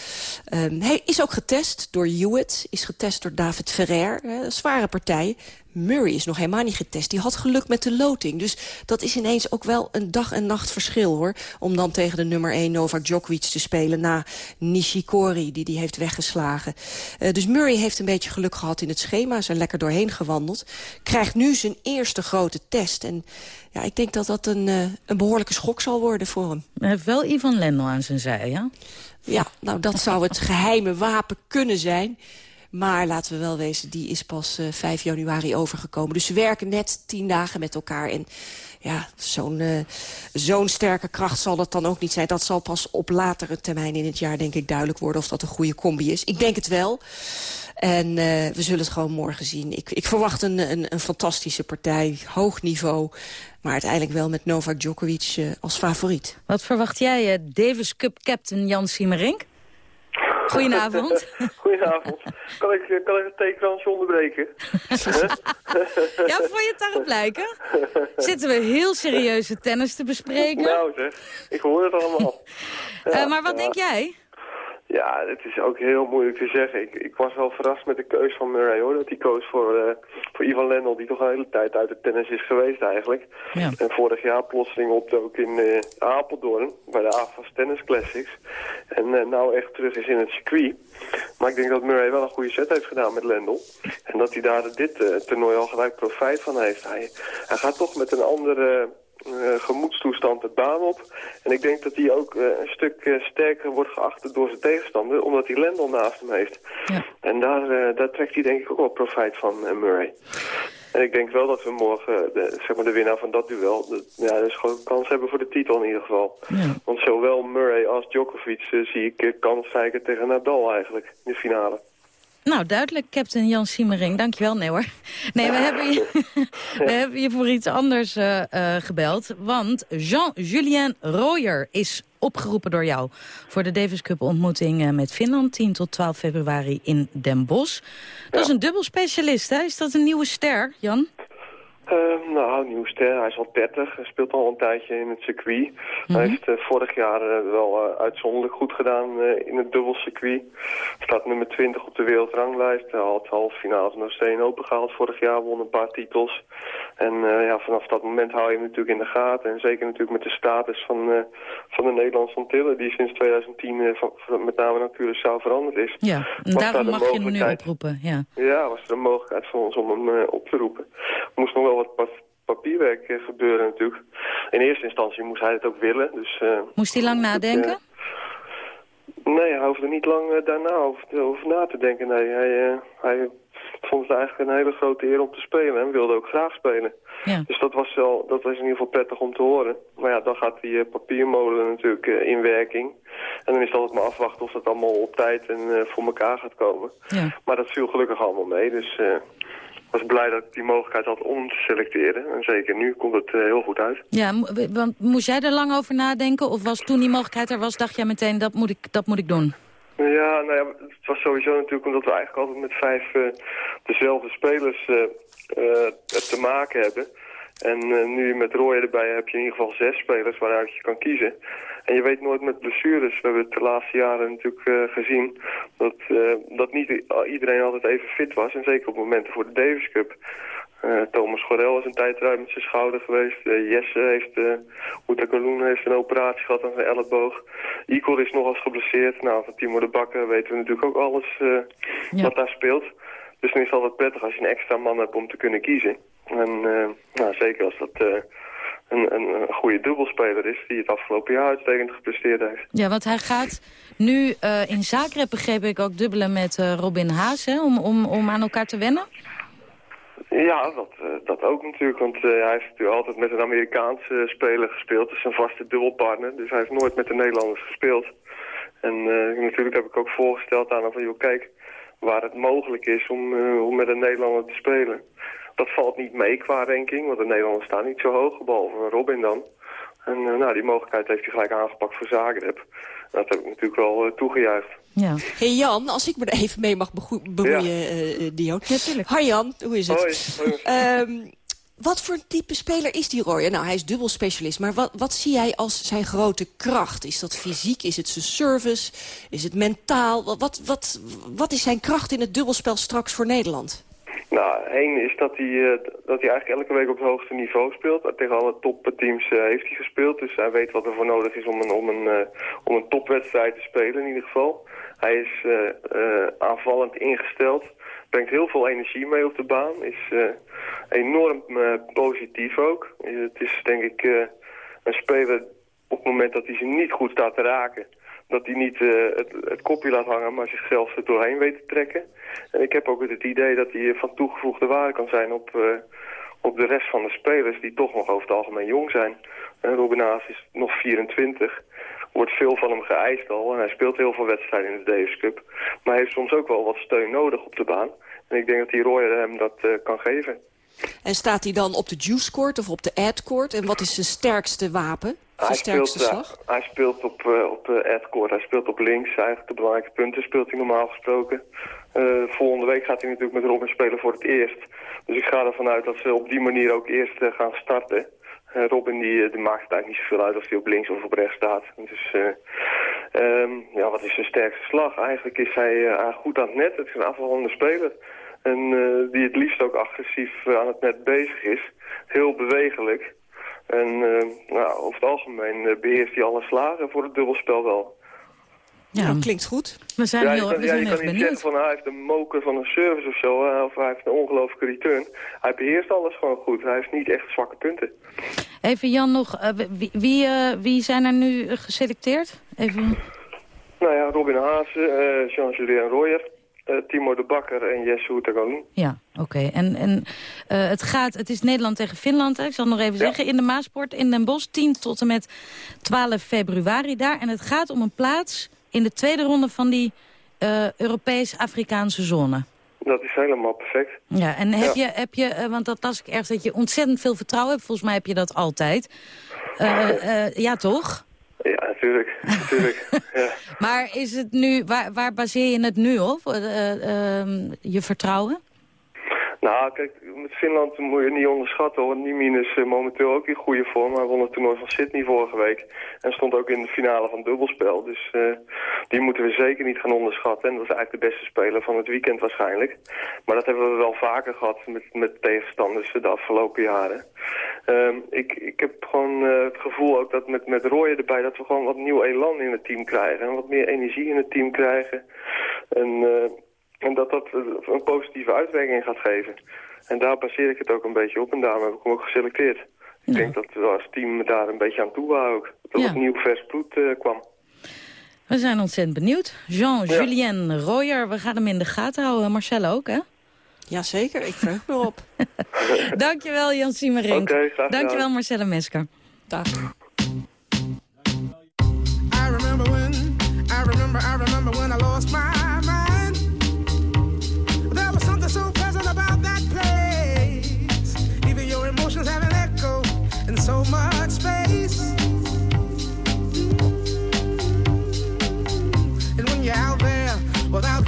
Um, hij is ook getest door Hewitt, is getest door David Ferrer. Uh, zware partij. Murray is nog helemaal niet getest. Die had geluk met de loting. Dus dat is ineens ook wel een dag en nacht verschil, hoor. Om dan tegen de nummer 1 Novak Djokovic te spelen... na Nishikori, die die heeft weggeslagen. Uh, dus Murray heeft een beetje geluk gehad in het schema. Is er lekker doorheen gewandeld. Krijgt nu zijn eerste grote test. En ja, ik denk dat dat een, uh, een behoorlijke schok zal worden voor hem. Hij heeft wel Ivan Lendl aan zijn zij, ja? Ja, nou dat zou het geheime wapen kunnen zijn... Maar laten we wel wezen, die is pas uh, 5 januari overgekomen. Dus ze werken net tien dagen met elkaar. En ja, zo'n uh, zo'n sterke kracht zal dat dan ook niet zijn. Dat zal pas op latere termijn in het jaar denk ik duidelijk worden... of dat een goede combi is. Ik denk het wel. En uh, we zullen het gewoon morgen zien. Ik, ik verwacht een, een, een fantastische partij, hoog niveau... maar uiteindelijk wel met Novak Djokovic uh, als favoriet. Wat verwacht jij, Davis Cup captain Jan Siemerink? Goedenavond. [laughs] Goedenavond. Kan ik, kan ik het theekransje onderbreken? [laughs] ja, vond je het daarop lijken? Zitten we heel serieuze tennis te bespreken? Nou zeg, ik hoor het allemaal. [laughs] Ja, uh, maar wat ja. denk jij? Ja, het is ook heel moeilijk te zeggen. Ik, ik was wel verrast met de keus van Murray, hoor. Dat hij koos voor, uh, voor Ivan Lendl, die toch een hele tijd uit het tennis is geweest eigenlijk. Ja. En vorig jaar plotseling opdook in uh, Apeldoorn, bij de AFAS Tennis Classics. En uh, nou echt terug is in het circuit. Maar ik denk dat Murray wel een goede set heeft gedaan met Lendl. En dat hij daar dit toernooi al gelijk profijt van heeft. Hij, hij gaat toch met een andere uh, gemoedstoestand het baan op. En ik denk dat hij ook uh, een stuk uh, sterker wordt geacht door zijn tegenstander, omdat hij Lendl naast hem heeft. Ja. En daar, daar trekt hij denk ik ook wel profijt van, Murray. En ik denk wel dat we morgen, de, zeg maar de winnaar van dat duel, de, ja, dus gewoon kans hebben voor de titel in ieder geval. Ja. Want zowel Murray als Djokovic zie ik kansrijker tegen Nadal eigenlijk, in de finale. Nou, duidelijk, captain Jan Siemering. Dankjewel, nee hoor. Nee, we hebben je, [laughs] we hebben je voor iets anders uh, uh, gebeld. Want Jean-Julien Royer is opgeroepen door jou... voor de Davis Cup ontmoeting uh, met Finland, 10 tot 12 februari in Den Bosch. Dat ja. is een dubbelspecialist, hè? Is dat een nieuwe ster, Jan? Uh, nou, nieuw ster. Hij is al 30. Hij speelt al een tijdje in het circuit. Mm -hmm. Hij heeft uh, vorig jaar uh, wel uitzonderlijk goed gedaan in het dubbelcircuit. Staat nummer 20 op de wereldranglijst. Hij had halve finales nog Steen Open gehaald vorig jaar. Won een paar titels. En ja, vanaf dat moment hou je hem natuurlijk in de gaten. En zeker natuurlijk met de status van, van de Nederlandse Antillen. Die sinds 2010 van, van, met name naar Curaçao veranderd is. Ja, en daarom mag je hem nu oproepen. Ja. ja, was er een mogelijkheid voor ons om hem op te roepen. Moest nog wel wat papierwerk uh, gebeuren natuurlijk. In eerste instantie moest hij het ook willen. Dus, uh, moest hij lang nadenken? Uh, nee, hij hoefde niet lang daarna over, over, na te denken. Nee, hij, hij vond het eigenlijk een hele grote eer om te spelen en wilde ook graag spelen. Ja. Dus dat was, wel, dat was in ieder geval prettig om te horen. Maar ja, dan gaat die papiermolen natuurlijk in werking. En dan is het altijd maar afwachten of dat allemaal op tijd en voor elkaar gaat komen. Ja. Maar dat viel gelukkig allemaal mee, dus was blij dat ik die mogelijkheid had om te selecteren. En zeker nu komt het uh, heel goed uit. Ja, want moest jij er lang over nadenken? Of was toen die mogelijkheid er was, dacht jij meteen, dat moet ik, dat moet ik doen? Ja, nou ja, het was sowieso natuurlijk omdat we eigenlijk altijd met vijf uh, dezelfde spelers uh, te maken hebben. En nu met Roy erbij heb je in ieder geval zes spelers waaruit je kan kiezen. En je weet nooit met blessures. We hebben het de laatste jaren natuurlijk gezien dat, dat niet iedereen altijd even fit was. En zeker op momenten voor de Davis Cup. Thomas Gorel is een tijd eruit met zijn schouder geweest. Jesse heeft, uh, Uta heeft een operatie gehad aan zijn elleboog. Igor is nog eens geblesseerd. Nou, van Timo de Bakker weten we natuurlijk ook alles wat daar speelt. Dus dan is het altijd prettig als je een extra man hebt om te kunnen kiezen. En nou, zeker als dat een, een, een, goede dubbelspeler is die het afgelopen jaar uitstekend gepresteerd heeft. Ja, want hij gaat nu in Zagreb, begreep ik, ook dubbelen met Robin Haas, hè, om, om, om aan elkaar te wennen? Ja, dat, dat ook natuurlijk. Want hij heeft natuurlijk altijd met een Amerikaanse speler gespeeld. Dat is een vaste dubbelpartner. Dus hij heeft nooit met de Nederlanders gespeeld. En uh, natuurlijk heb ik ook voorgesteld aan hem van... joh, kijk, waar het mogelijk is om, om met een Nederlander te spelen. Dat valt niet mee qua ranking, want de Nederlanders staan niet zo hoog. Behalve Robin dan. En nou, die mogelijkheid heeft hij gelijk aangepakt voor Zagreb. Dat heb ik natuurlijk wel toegejuicht. Ja. Hey Jan, als ik me er even mee mag bemoeien, ja. uh, Dion. Natuurlijk. Hi Jan, hoe is het? Hoi. Um, wat voor type speler is die Roy? Nou, hij is dubbel specialist, maar wat, wat zie jij als zijn grote kracht? Is dat fysiek? Is het zijn service? Is het mentaal? Wat, wat, wat is zijn kracht in het dubbelspel straks voor Nederland? Nou, één is dat hij, uh, dat hij eigenlijk elke week op het hoogste niveau speelt. Tegen alle topteams uh, heeft hij gespeeld. Dus hij weet wat er voor nodig is om een, om, een, uh, om een topwedstrijd te spelen in ieder geval. Hij is aanvallend ingesteld. Brengt heel veel energie mee op de baan. Is enorm positief ook. Het is denk ik een speler op het moment dat hij ze niet goed staat te raken dat hij niet uh, het, het, kopje laat hangen, maar zichzelf er doorheen weet te trekken. En ik heb ook het idee dat hij van toegevoegde waarde kan zijn op, uh, op de rest van de spelers die toch nog over het algemeen jong zijn. Uh, Robin Haas is nog 24, wordt veel van hem geëist al en hij speelt heel veel wedstrijden in de Davis Cup. Maar hij heeft soms ook wel wat steun nodig op de baan. En ik denk dat die Royer hem dat kan geven. En staat hij dan op de juice court of op de ad court? En wat is zijn sterkste wapen? Hij speelt, slag? hij speelt op, uh, op de ad court. Hij speelt op links. Eigenlijk de belangrijke punten speelt hij normaal gesproken. Uh, volgende week gaat hij natuurlijk met Robin spelen voor het eerst. Dus ik ga ervan uit dat ze op die manier ook eerst uh, gaan starten. Robin die, die, maakt het eigenlijk niet zoveel uit of hij op links of op rechts staat. Dus um, ja, wat is zijn sterkste slag? Eigenlijk is hij goed aan het net. Het is een afvallende speler. En die het liefst ook agressief aan het net bezig is. Heel bewegelijk. En uh, nou, over het algemeen uh, beheerst hij alle slagen voor het dubbelspel wel. Ja, dat klinkt goed. We zijn ja, heel, je kan, we zijn ja, je kan niet zeggen van hij heeft een moker van een service of zo, of hij heeft een ongelooflijke return. Hij beheerst alles gewoon goed. Hij heeft niet echt zwakke punten. Even Jan nog, wie, wie, wie, zijn er nu geselecteerd? Even... Nou ja, Robin Haase, Jean-Julien Royer, uh, Timo de Bakker en Houtagoon. Ja, oké. En, en uh, het gaat, het is Nederland tegen Finland. Hè? Ik zal nog even zeggen, in de Maasport in Den Bosch. 10 tot en met 12 februari daar. En het gaat om een plaats in de tweede ronde van die uh, Europees-Afrikaanse zone. Dat is helemaal perfect. Ja, en heb je, heb je want dat las ik ergens, dat je ontzettend veel vertrouwen hebt. Volgens mij heb je dat altijd. [laughs] ja, toch? Ja, natuurlijk. natuurlijk. [laughs] ja. Maar is het nu, waar, waar baseer je het nu op, uh, uh, je vertrouwen? Nou, kijk, met Finland moet je niet onderschatten hoor. Niemin is uh, momenteel ook in goede vorm. Hij won het toernooi van Sydney vorige week. En stond ook in de finale van dubbelspel. Dus uh, die moeten we zeker niet gaan onderschatten. En dat is eigenlijk de beste speler van het weekend waarschijnlijk. Maar dat hebben we wel vaker gehad met, met tegenstanders de afgelopen jaren. Um, ik, ik heb gewoon uh, het gevoel ook dat met, met Roy erbij... dat we gewoon wat nieuw elan in het team krijgen. En wat meer energie in het team krijgen. En... En dat dat een positieve uitwerking gaat geven. En daar baseer ik het ook een beetje op. En daarom heb ik hem ook geselecteerd. Ik denk dat we als team daar een beetje aan toe waren ook. Dat ja. het nieuw vers bloed uh, kwam. We zijn ontzettend benieuwd. Jean-Julien ja. Royer, we gaan hem in de gaten houden. Marcel ook, hè? Jazeker, ik verheug me op. [laughs] Dankjewel, Jan Siemerink. Oké, okay, graag Dankjewel, Marcelle Mesker. Dag. I remember when, I remember, I remember when I lost my without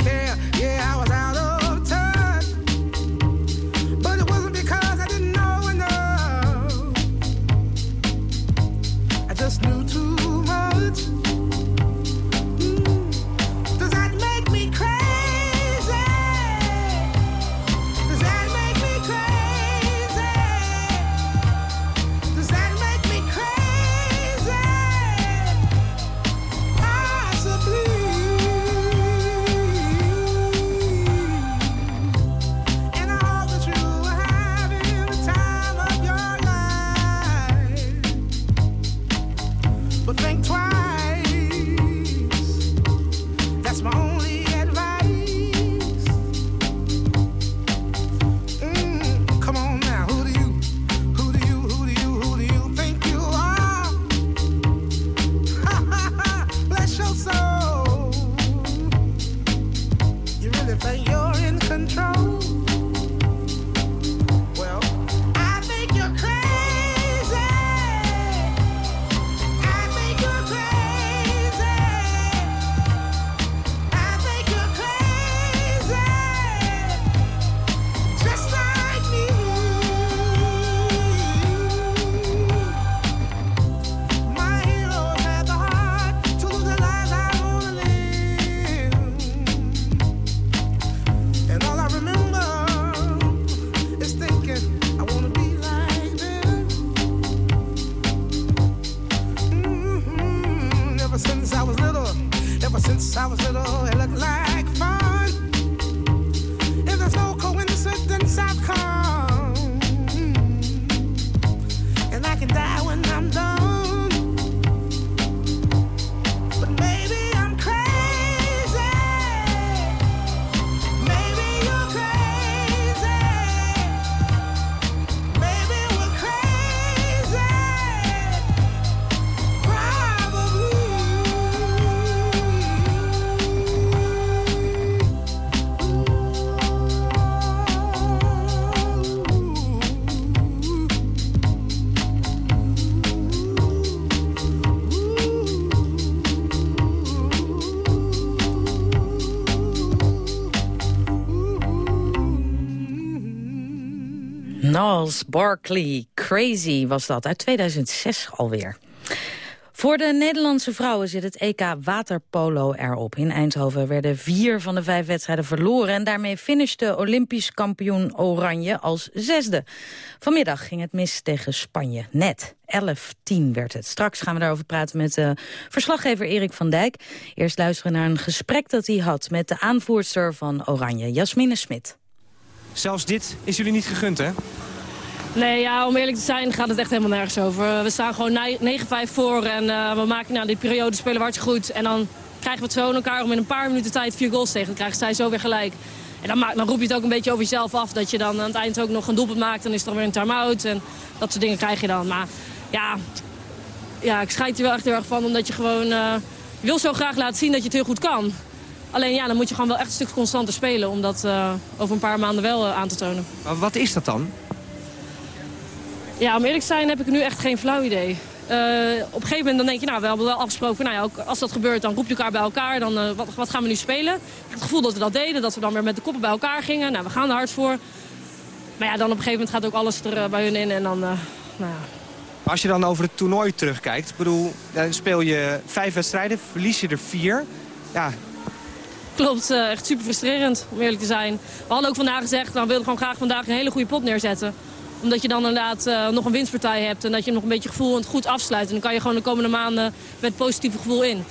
Knowles Barkley, Crazy was dat, uit 2006 alweer. Voor de Nederlandse vrouwen zit het EK waterpolo erop. In Eindhoven werden vier van de vijf wedstrijden verloren... en daarmee finishte Olympisch kampioen Oranje als zesde. Vanmiddag ging het mis tegen Spanje. Net 11-10 werd het. Straks gaan we daarover praten met uh, verslaggever Erik van Dijk. Eerst luisteren naar een gesprek dat hij had... met de aanvoerster van Oranje, Jasmine Smit. Zelfs dit is jullie niet gegund, hè? Nee, ja, om eerlijk te zijn gaat het echt helemaal nergens over. We staan gewoon 9-5 voor en uh, we maken nou, die periode spelen we hartstikke goed. En dan krijgen we het zo in elkaar om in een paar minuten tijd vier goals tegen. Dan krijgen zij zo weer gelijk. En dan, dan roep je het ook een beetje over jezelf af. Dat je dan aan het eind ook nog een doelpunt maakt. Dan is er weer een time-out en dat soort dingen krijg je dan. Maar ja, ja ik scheid er wel echt heel erg van. Omdat je gewoon uh, je wil zo graag laten zien dat je het heel goed kan. Alleen ja, dan moet je gewoon wel echt een stuk constanter spelen... om dat uh, over een paar maanden wel uh, aan te tonen. Maar wat is dat dan? Ja, om eerlijk te zijn heb ik nu echt geen flauw idee. Uh, op een gegeven moment dan denk je, nou, we hebben wel afgesproken... Nou ja, ook als dat gebeurt, dan roep je elkaar bij elkaar. Dan, wat, wat, gaan we nu spelen? Ik heb het gevoel dat we dat deden, dat we dan weer met de koppen bij elkaar gingen. Nou, we gaan er hard voor. Maar ja, dan op een gegeven moment gaat ook alles er bij hun in. En dan, nou ja... Als je dan over het toernooi terugkijkt... Bedoel, dan speel je vijf wedstrijden, verlies je er vier... Ja, Klopt, uh, echt super frustrerend om eerlijk te zijn. We hadden ook vandaag gezegd, nou, we gewoon graag vandaag een hele goede pot neerzetten. Omdat je dan inderdaad uh, nog een winstpartij hebt en dat je nog een beetje gevoel goed afsluit. En dan kan je gewoon de komende maanden met positieve gevoel in.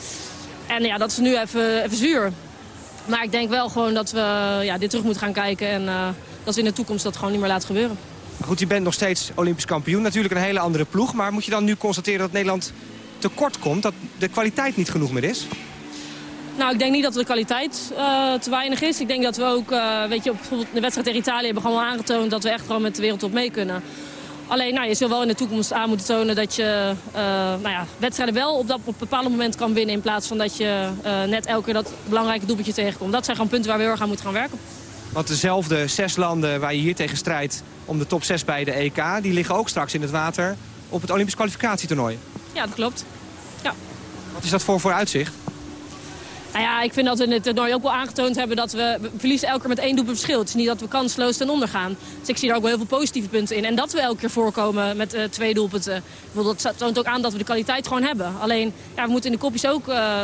En ja, dat is nu even, even zuur. Maar ik denk wel gewoon dat we ja, dit terug moeten gaan kijken en dat we in de toekomst dat gewoon niet meer laten gebeuren. Goed, je bent nog steeds Olympisch kampioen. Natuurlijk een hele andere ploeg. Maar moet je dan nu constateren dat Nederland tekort komt? Dat de kwaliteit niet genoeg meer is? Nou, ik denk niet dat de kwaliteit uh, te weinig is. Ik denk dat we ook, uh, weet je, bijvoorbeeld de wedstrijd tegen Italië hebben gewoon aangetoond dat we echt gewoon met de wereldtop mee kunnen. Alleen, nou, je zult wel in de toekomst aan moeten tonen dat je uh, nou ja, wedstrijden wel op dat op een bepaald moment kan winnen. In plaats van dat je net elke keer dat belangrijke doelpuntje tegenkomt. Dat zijn gewoon punten waar we heel erg aan moeten gaan werken. Want dezelfde zes landen waar je hier tegen strijdt om de top 6 bij de EK... die liggen ook straks in het water op het Olympisch kwalificatietoernooi. Ja, dat klopt. Ja. Wat is dat voor vooruitzicht? Nou ja, ik vind dat we in het toernooi ook wel aangetoond hebben dat we, verliezen elke keer met één doelpunt verschil. Het is niet dat we kansloos ten onder gaan. Dus ik zie daar ook wel heel veel positieve punten in. En dat we elke keer voorkomen met uh, twee doelpunten. Dat toont ook aan dat we de kwaliteit gewoon hebben. Alleen, ja, we moeten in de kopjes ook uh,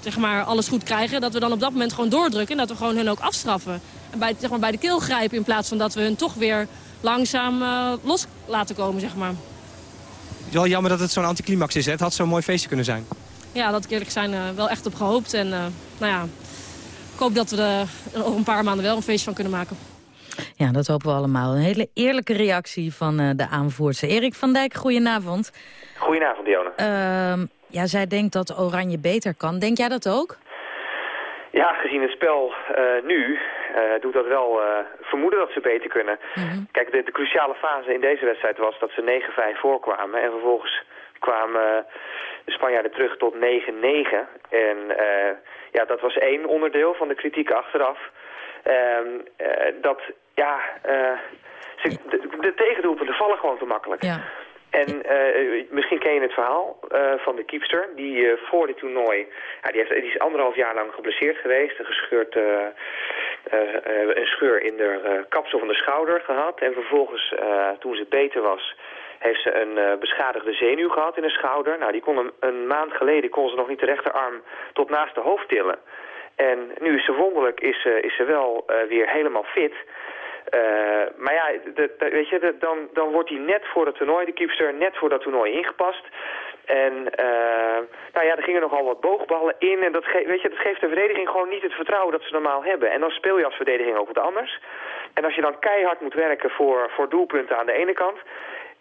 zeg maar, alles goed krijgen. Dat we dan op dat moment gewoon doordrukken en dat we gewoon hun ook afstraffen. En bij, zeg maar, bij de keel grijpen in plaats van dat we hun toch weer langzaam los laten komen, zeg maar. Het is wel jammer dat het zo'n anticlimax is. Hè? Het had zo'n mooi feestje kunnen zijn ja, dat ik eerlijk zijn uh, wel echt op gehoopt. En uh, nou ja, ik hoop dat we er over een paar maanden wel een feestje van kunnen maken. Ja, dat hopen we allemaal. Een hele eerlijke reactie van uh, de aanvoerster. Erik van Dijk, goedenavond. Goedenavond, Dionne. Uh, ja, zij denkt dat Oranje beter kan. Denk jij dat ook? Ja, gezien het spel nu doet dat wel vermoeden dat ze beter kunnen. Mm -hmm. Kijk, de, de, cruciale fase in deze wedstrijd was dat ze 9-5 voorkwamen. En vervolgens kwamen de Spanjaarden terug tot 9-9. En uh, ja, dat was één onderdeel van de kritiek achteraf. Uh, uh, dat, ja, ze, de, de tegendoelpunten vallen gewoon te makkelijk. Ja. En misschien ken je het verhaal van de kiepster, die voor dit toernooi, ja, die, heeft, die is anderhalf jaar lang geblesseerd geweest, een gescheurd, een scheur in de kapsel van de schouder gehad. En vervolgens, toen ze beter was, heeft ze een uh, beschadigde zenuw gehad in de schouder. Nou, die kon een, een, maand geleden kon ze nog niet de rechterarm tot naast de hoofd tillen. En nu is ze wonderlijk, is, uh, is ze wel uh, weer helemaal fit. maar ja, de, weet je, dan, dan wordt hij net voor het toernooi, de keepster, net voor dat toernooi ingepast. En nou ja, er gingen nogal wat boogballen in. En dat, ge weet je, dat geeft de verdediging gewoon niet het vertrouwen dat ze normaal hebben. En dan speel je als verdediging ook wat anders. En als je dan keihard moet werken voor, voor doelpunten aan de ene kant...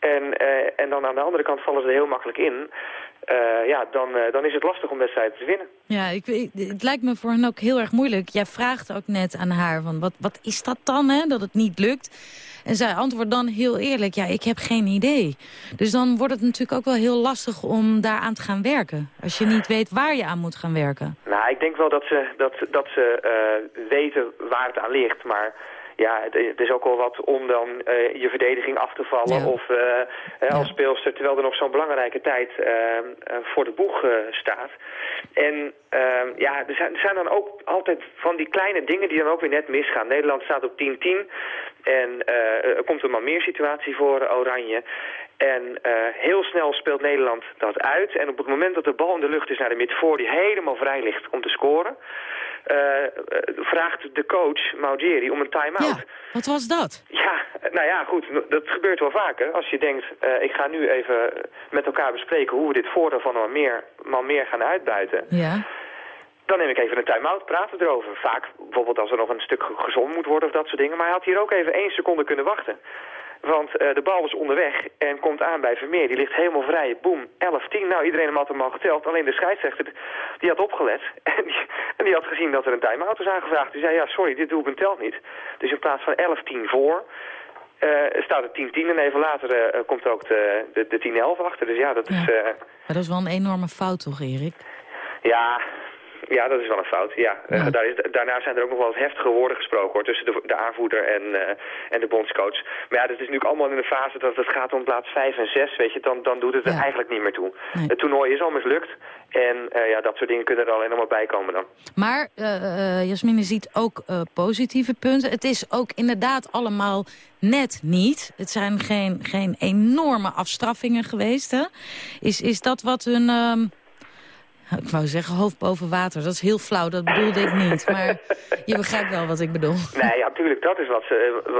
En, uh, en dan aan de andere kant vallen ze er heel makkelijk in. Uh, ja, dan, uh, dan is het lastig om wedstrijden te winnen. Ja, ik, ik, het lijkt me voor hen ook heel erg moeilijk. Jij vraagt ook net aan haar, van wat, wat is dat dan, hè, dat het niet lukt? En zij antwoordt dan heel eerlijk, ja, ik heb geen idee. Dus dan wordt het natuurlijk ook wel heel lastig om daaraan te gaan werken. Als je niet weet waar je aan moet gaan werken. Nou, ik denk wel dat ze, dat, dat ze uh, weten waar het aan ligt, maar ja, het, is ook wel wat om dan uh, je verdediging af te vallen ja. of uh, ja. als speelster, terwijl er nog zo'n belangrijke tijd uh, voor de boeg staat. En ehm, ja, er zijn, er zijn dan ook altijd van die kleine dingen die dan ook weer net misgaan. Nederland staat op 10-10 en er komt een maar meer situatie voor Oranje. En uh, heel snel speelt Nederland dat uit. En op het moment dat de bal in de lucht is naar de midvoor die helemaal vrij ligt om te scoren... Uh, vraagt de coach Maugeri om een time-out. Ja, wat was dat? Ja, nou ja, goed, dat gebeurt wel vaker. Als je denkt, uh, ik ga nu even met elkaar bespreken hoe we dit voordeel van maar meer, maar meer gaan uitbuiten. Ja. Dan neem ik even een time-out, praten erover. Vaak bijvoorbeeld als er nog een stuk gezond moet worden of dat soort dingen. Maar hij had hier ook even één seconde kunnen wachten. Want uh, de bal was onderweg en komt aan bij Vermeer. Die ligt helemaal vrij. Boom, 11-10. Nou, iedereen had hem al geteld. Alleen de scheidsrechter, die had opgelet. [laughs] En die, en die had gezien dat er een time-out was aangevraagd. Die zei, ja, sorry, dit doelpunt telt niet. Dus in plaats van 11-10 voor... Uh, staat het 10-10 en even later uh, komt ook de, de, de 10-11 achter. Dus ja, dat ja. is... Maar dat is wel een enorme fout toch, Erik? Ja, ja, dat is wel een fout. Ja. ja. Uh, daar is, daarna zijn er ook nog wel wat heftige woorden gesproken hoor, tussen de, de aanvoerder en, uh, en de bondscoach. Maar ja, dat is natuurlijk allemaal in de fase dat het gaat om plaats 5 en 6, weet je, dan, dan doet het ja. er eigenlijk niet meer toe. Nee. Het toernooi is al mislukt en uh, ja, dat soort dingen kunnen er alleen nog maar bij komen dan. Maar Jasmine ziet ook positieve punten. Het is ook inderdaad allemaal net niet. Het zijn geen, geen enorme afstraffingen geweest. Hè? Is, is dat wat hun... Uh, [laughs] ik wou zeggen hoofd boven water. Dat is heel flauw, dat bedoelde ik niet. Maar [laughs] je begrijpt wel wat ik bedoel. Nee, ja, natuurlijk. Dat is wat,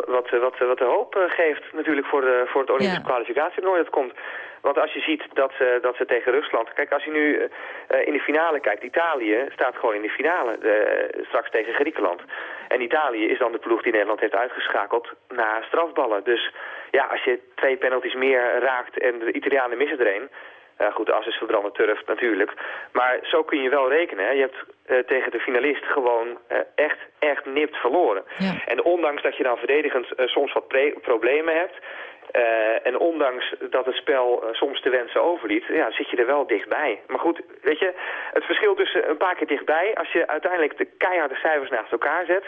wat, wat, wat de hoop geeft natuurlijk voor, de, voor het Olympische ja. kwalificatietoernooi. Dat komt. Want als je ziet dat ze, dat ze tegen Rusland... Kijk, als je nu uh, in de finale kijkt... Italië staat gewoon in de finale uh, straks tegen Griekenland. En Italië is dan de ploeg die Nederland heeft uitgeschakeld na strafballen. Dus ja, als je twee penalties meer raakt en de Italianen missen er een... Uh, goed, de as is verbrande turf natuurlijk. Maar zo kun je wel rekenen. Hè. Je hebt uh, tegen de finalist gewoon uh, echt, echt nipt verloren. Ja. En ondanks dat je dan verdedigend soms wat problemen hebt... en ondanks dat het spel soms te wensen overliet, ja, zit je er wel dichtbij. Maar goed, weet je, het verschil tussen een paar keer dichtbij... als je uiteindelijk de keiharde cijfers naast elkaar zet...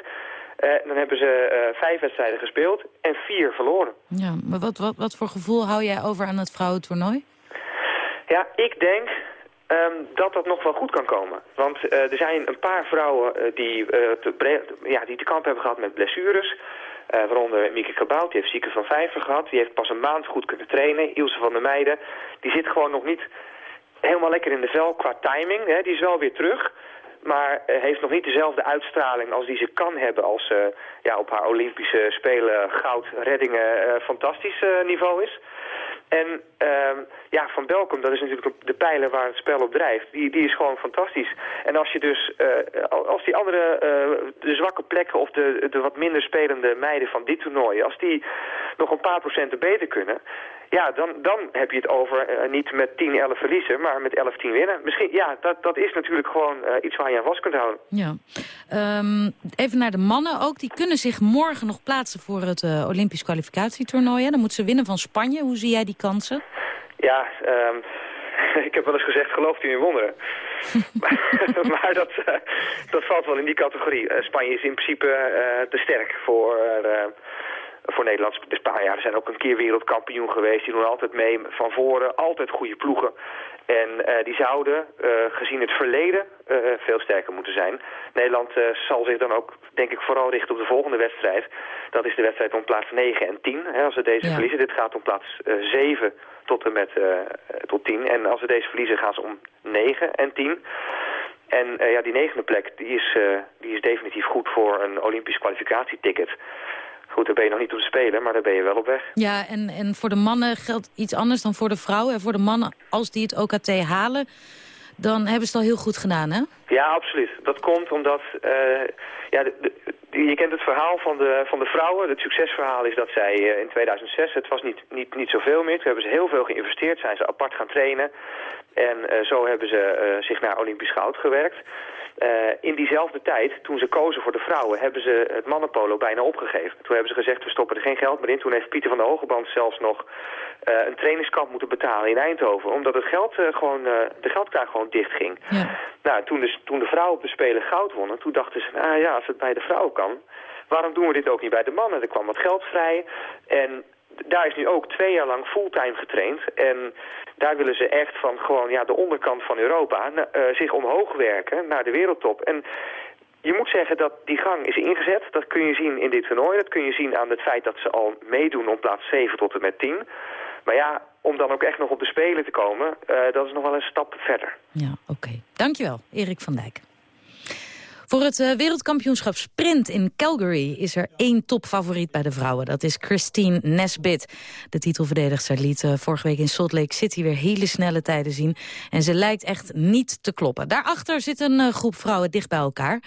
dan hebben ze vijf wedstrijden gespeeld en vier verloren. Ja, maar wat, wat, wat voor gevoel hou jij over aan het vrouwentoernooi? Ja, ik denk um, dat dat nog wel goed kan komen. Want uh, er zijn een paar vrouwen uh, die, uh, te ja, die te kamp hebben gehad met blessures. waaronder Mieke Kabout, die heeft zieken van vijver gehad. Die heeft pas een maand goed kunnen trainen. Ilse van der Meijden, die zit gewoon nog niet helemaal lekker in de vel qua timing. Hè. Die is wel weer terug. Maar heeft nog niet dezelfde uitstraling als die ze kan hebben als ze ja, op haar Olympische Spelen goud reddingen fantastisch niveau is. En uh, ja, Van Belkom, dat is natuurlijk de pijler waar het spel op drijft. Die, die is gewoon fantastisch. En als je dus, uh, als die andere, uh, de zwakke plekken of de, de wat minder spelende meiden van dit toernooi, als die nog een paar procenten beter kunnen, ja, dan, dan heb je het over uh, niet met 10-11 verliezen, maar met 11-10 winnen. Misschien, ja, dat, dat is natuurlijk gewoon uh, iets waar je aan vast kunt houden. Ja. Um, even naar de mannen ook. Die kunnen zich morgen nog plaatsen voor het uh, Olympisch kwalificatietoernooi. Hè? Dan moeten ze winnen van Spanje. Hoe zie jij die kansen? Ja, um, [laughs] ik heb wel eens gezegd, gelooft u in wonderen? [laughs] [laughs] maar dat, dat valt wel in die categorie. Spanje is in principe te sterk voor voor Nederland. De Spanjaarden zijn ook een keer wereldkampioen geweest. Die doen altijd mee van voren. Altijd goede ploegen. En uh, die zouden, uh, gezien het verleden, uh, veel sterker moeten zijn. Nederland zal zich dan ook, denk ik, vooral richten op de volgende wedstrijd. Dat is de wedstrijd om plaats 9 en 10. Hè, als ze deze ja. verliezen, dit gaat om plaats 7 tot en met tot 10. En als ze deze verliezen, gaan ze om 9 en 10. En ja, die negende plek, die is, die is definitief goed voor een Olympisch kwalificatieticket. Goed, daar ben je nog niet op de spelen, maar daar ben je wel op weg. Ja, en, en voor de mannen geldt iets anders dan voor de vrouwen. En voor de mannen, als die het OKT halen, dan hebben ze het al heel goed gedaan, hè? Ja, absoluut. Dat komt omdat... eh, ja, de- de- je kent het verhaal van de, van de vrouwen. Het succesverhaal is dat zij eh, in 2006, het was niet, niet, niet zoveel meer. Toen hebben ze heel veel geïnvesteerd, zijn ze apart gaan trainen. En eh, zo hebben ze zich naar Olympisch goud gewerkt. Eh, in diezelfde tijd, toen ze kozen voor de vrouwen, hebben ze het mannenpolo bijna opgegeven. Toen hebben ze gezegd, we stoppen er geen geld meer in. Toen heeft Pieter van der Hogeband zelfs nog eh, een trainingskamp moeten betalen in Eindhoven. Omdat het geld eh, gewoon, de geldkraan gewoon dicht ging. Nou, toen de, toen de vrouwen op de Spelen goud wonnen, toen dachten ze, nou ja, als het bij de vrouwen kan, waarom doen we dit ook niet bij de mannen? Er kwam wat geld vrij en daar is nu ook twee jaar lang fulltime getraind. En daar willen ze echt van gewoon ja, de onderkant van Europa eh, zich omhoog werken naar de wereldtop. En je moet zeggen dat die gang is ingezet. Dat kun je zien in dit toernooi. Dat kun je zien aan het feit dat ze al meedoen om plaats 7 tot en met 10. Maar ja, om dan ook echt nog op de Spelen te komen, eh, dat is nog wel een stap verder. Ja, oké. Dankjewel, Erik van Dijk. Voor het eh, wereldkampioenschap sprint in Calgary is er één topfavoriet bij de vrouwen. Dat is Christine Nesbit. De titelverdedigster liet eh, vorige week in Salt Lake City weer hele snelle tijden zien. En ze lijkt echt niet te kloppen. Daarachter zit een eh, groep vrouwen dicht bij elkaar.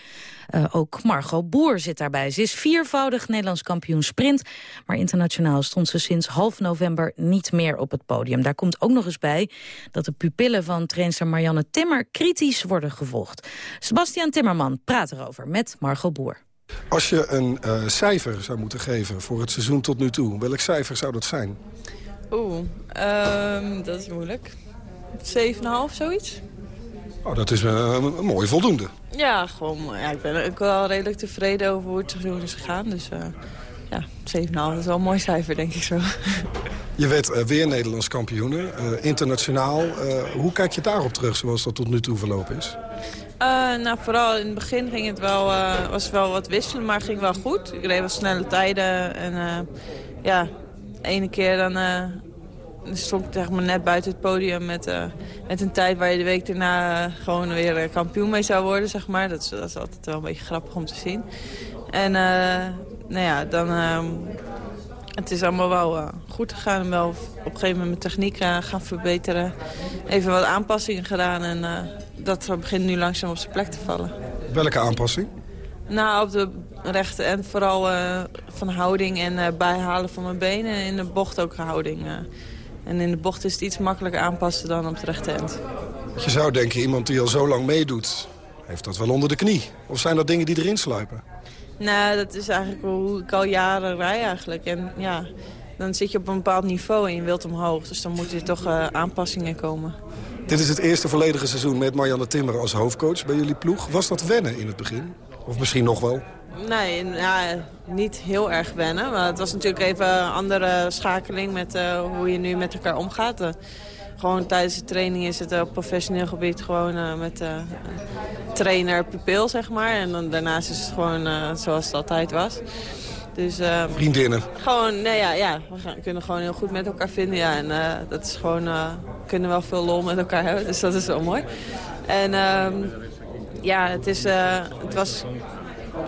Ook Margot Boer zit daarbij. Ze is viervoudig Nederlands kampioen sprint. Maar internationaal stond ze sinds half november niet meer op het podium. Daar komt ook nog eens bij dat de pupillen van trainster Marianne Timmer kritisch worden gevolgd. Sebastian Timmerman praat erover met Margot Boer. Als je een eh, cijfer zou moeten geven voor het seizoen tot nu toe, welk cijfer zou dat zijn? Oeh, ehm, dat is moeilijk. 7,5 zoiets? Oh, dat is eh, een, een mooi voldoende. Ja, gewoon, ja, ik ben ook wel redelijk tevreden over hoe het seizoen is gegaan. Dus eh, ja, 7,5 is wel een mooi cijfer, denk ik zo. [laughs] Je werd weer Nederlands kampioen, eh, internationaal. Eh, hoe kijk je daarop terug, zoals dat tot nu toe verlopen is? Eh, nou, vooral in het begin ging het wel, eh, was wel wat wisselen, maar ging wel goed. Ik reed wel snelle tijden en eh, ja, de ene keer dan stond ik zeg maar, net buiten het podium met, met een tijd waar je de week daarna gewoon weer kampioen mee zou worden, zeg maar. Dat is, dat is altijd wel een beetje grappig om te zien. En nou ja, dan... het is allemaal wel eh, goed gegaan en wel op een gegeven moment mijn techniek eh, gaan verbeteren. Even wat aanpassingen gedaan en eh, dat begint nu langzaam op zijn plek te vallen. Welke aanpassing? Nou, op de rechte en vooral van houding en bijhalen van mijn benen. En in de bocht ook houding. en in de bocht is het iets makkelijker aanpassen dan op het rechte end. Je zou denken, iemand die al zo lang meedoet, heeft dat wel onder de knie. Of zijn dat dingen die erin sluipen? Nou, dat is eigenlijk hoe ik al jaren rij eigenlijk. En ja, dan zit je op een bepaald niveau en je wilt omhoog. Dus dan moeten er toch eh, aanpassingen komen. Dit is het eerste volledige seizoen met Marianne Timmer als hoofdcoach bij jullie ploeg. Was dat wennen in het begin? Of misschien nog wel? Nee, ja, niet heel erg wennen. Maar het was natuurlijk even een andere schakeling met eh, hoe je nu met elkaar omgaat. Gewoon tijdens de training is het op professioneel gebied gewoon eh, met eh, trainer-pupil, zeg maar. En dan daarnaast is het gewoon eh, zoals het altijd was. Dus, eh, Vriendinnen. Gewoon, nee, ja, ja, we gaan, kunnen gewoon heel goed met elkaar vinden. Ja, en dat is gewoon, we kunnen wel veel lol met elkaar hebben. Dus dat is wel mooi. En ehm, ja, het, is, eh, het was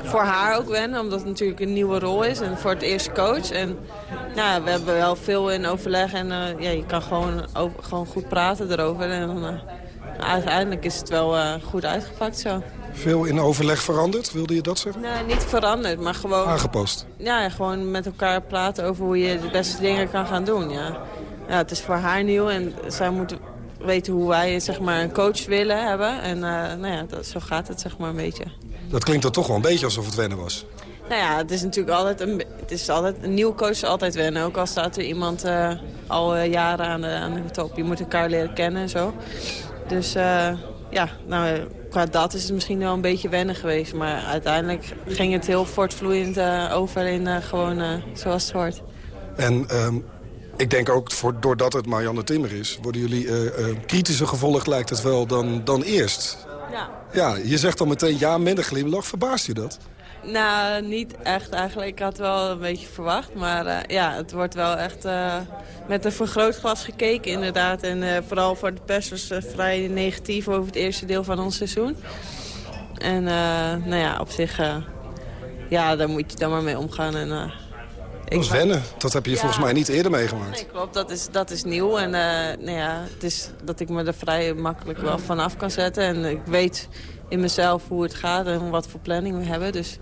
voor haar ook wennen, omdat het natuurlijk een nieuwe rol is. En voor het eerste coach. En nou, we hebben wel veel in overleg. En eh, ja, je kan gewoon, over, gewoon goed praten erover. En eh, uiteindelijk is het wel eh, goed uitgepakt zo. Veel in overleg veranderd, wilde je dat zeggen? Nee, niet veranderd, maar gewoon... Aangepast. Ja, gewoon met elkaar praten over hoe je de beste dingen kan gaan doen, ja. ja het is voor haar nieuw en zij moet weten hoe wij zeg maar, een coach willen hebben. En nou ja, dat, zo gaat het zeg maar een beetje. Dat klinkt er toch wel een beetje alsof het wennen was. Nou ja, het is natuurlijk altijd een, het is altijd, een nieuw coach altijd wennen. Ook al staat er iemand eh, al eh, jaren aan de, aan de top. Je moet elkaar leren kennen en zo. Dus eh, ja, nou, qua dat is het misschien wel een beetje wennen geweest. Maar uiteindelijk ging het heel voortvloeiend over in gewoon zoals het hoort. En ehm, ik denk ook, voor, doordat het Marianne Timmer is... worden jullie kritischer gevolgd, lijkt het wel, dan, dan eerst. Ja. Ja, je zegt dan meteen ja een glimlach. Verbaast je dat? Nou, niet echt eigenlijk. Ik had wel een beetje verwacht. Maar eh, ja, het wordt wel echt eh, met een vergrootglas gekeken inderdaad. En eh, vooral voor de pers was vrij negatief over het eerste deel van ons seizoen. En nou ja, op zich, ja, daar moet je dan maar mee omgaan. En Dat is wennen. Dat heb je volgens mij niet eerder meegemaakt. Nee, klopt. Dat is, dat is nieuw. En uh, nou ja, het is dat ik me er vrij makkelijk wel vanaf kan zetten. En ik weet in mezelf hoe het gaat en wat voor planning we hebben. Dus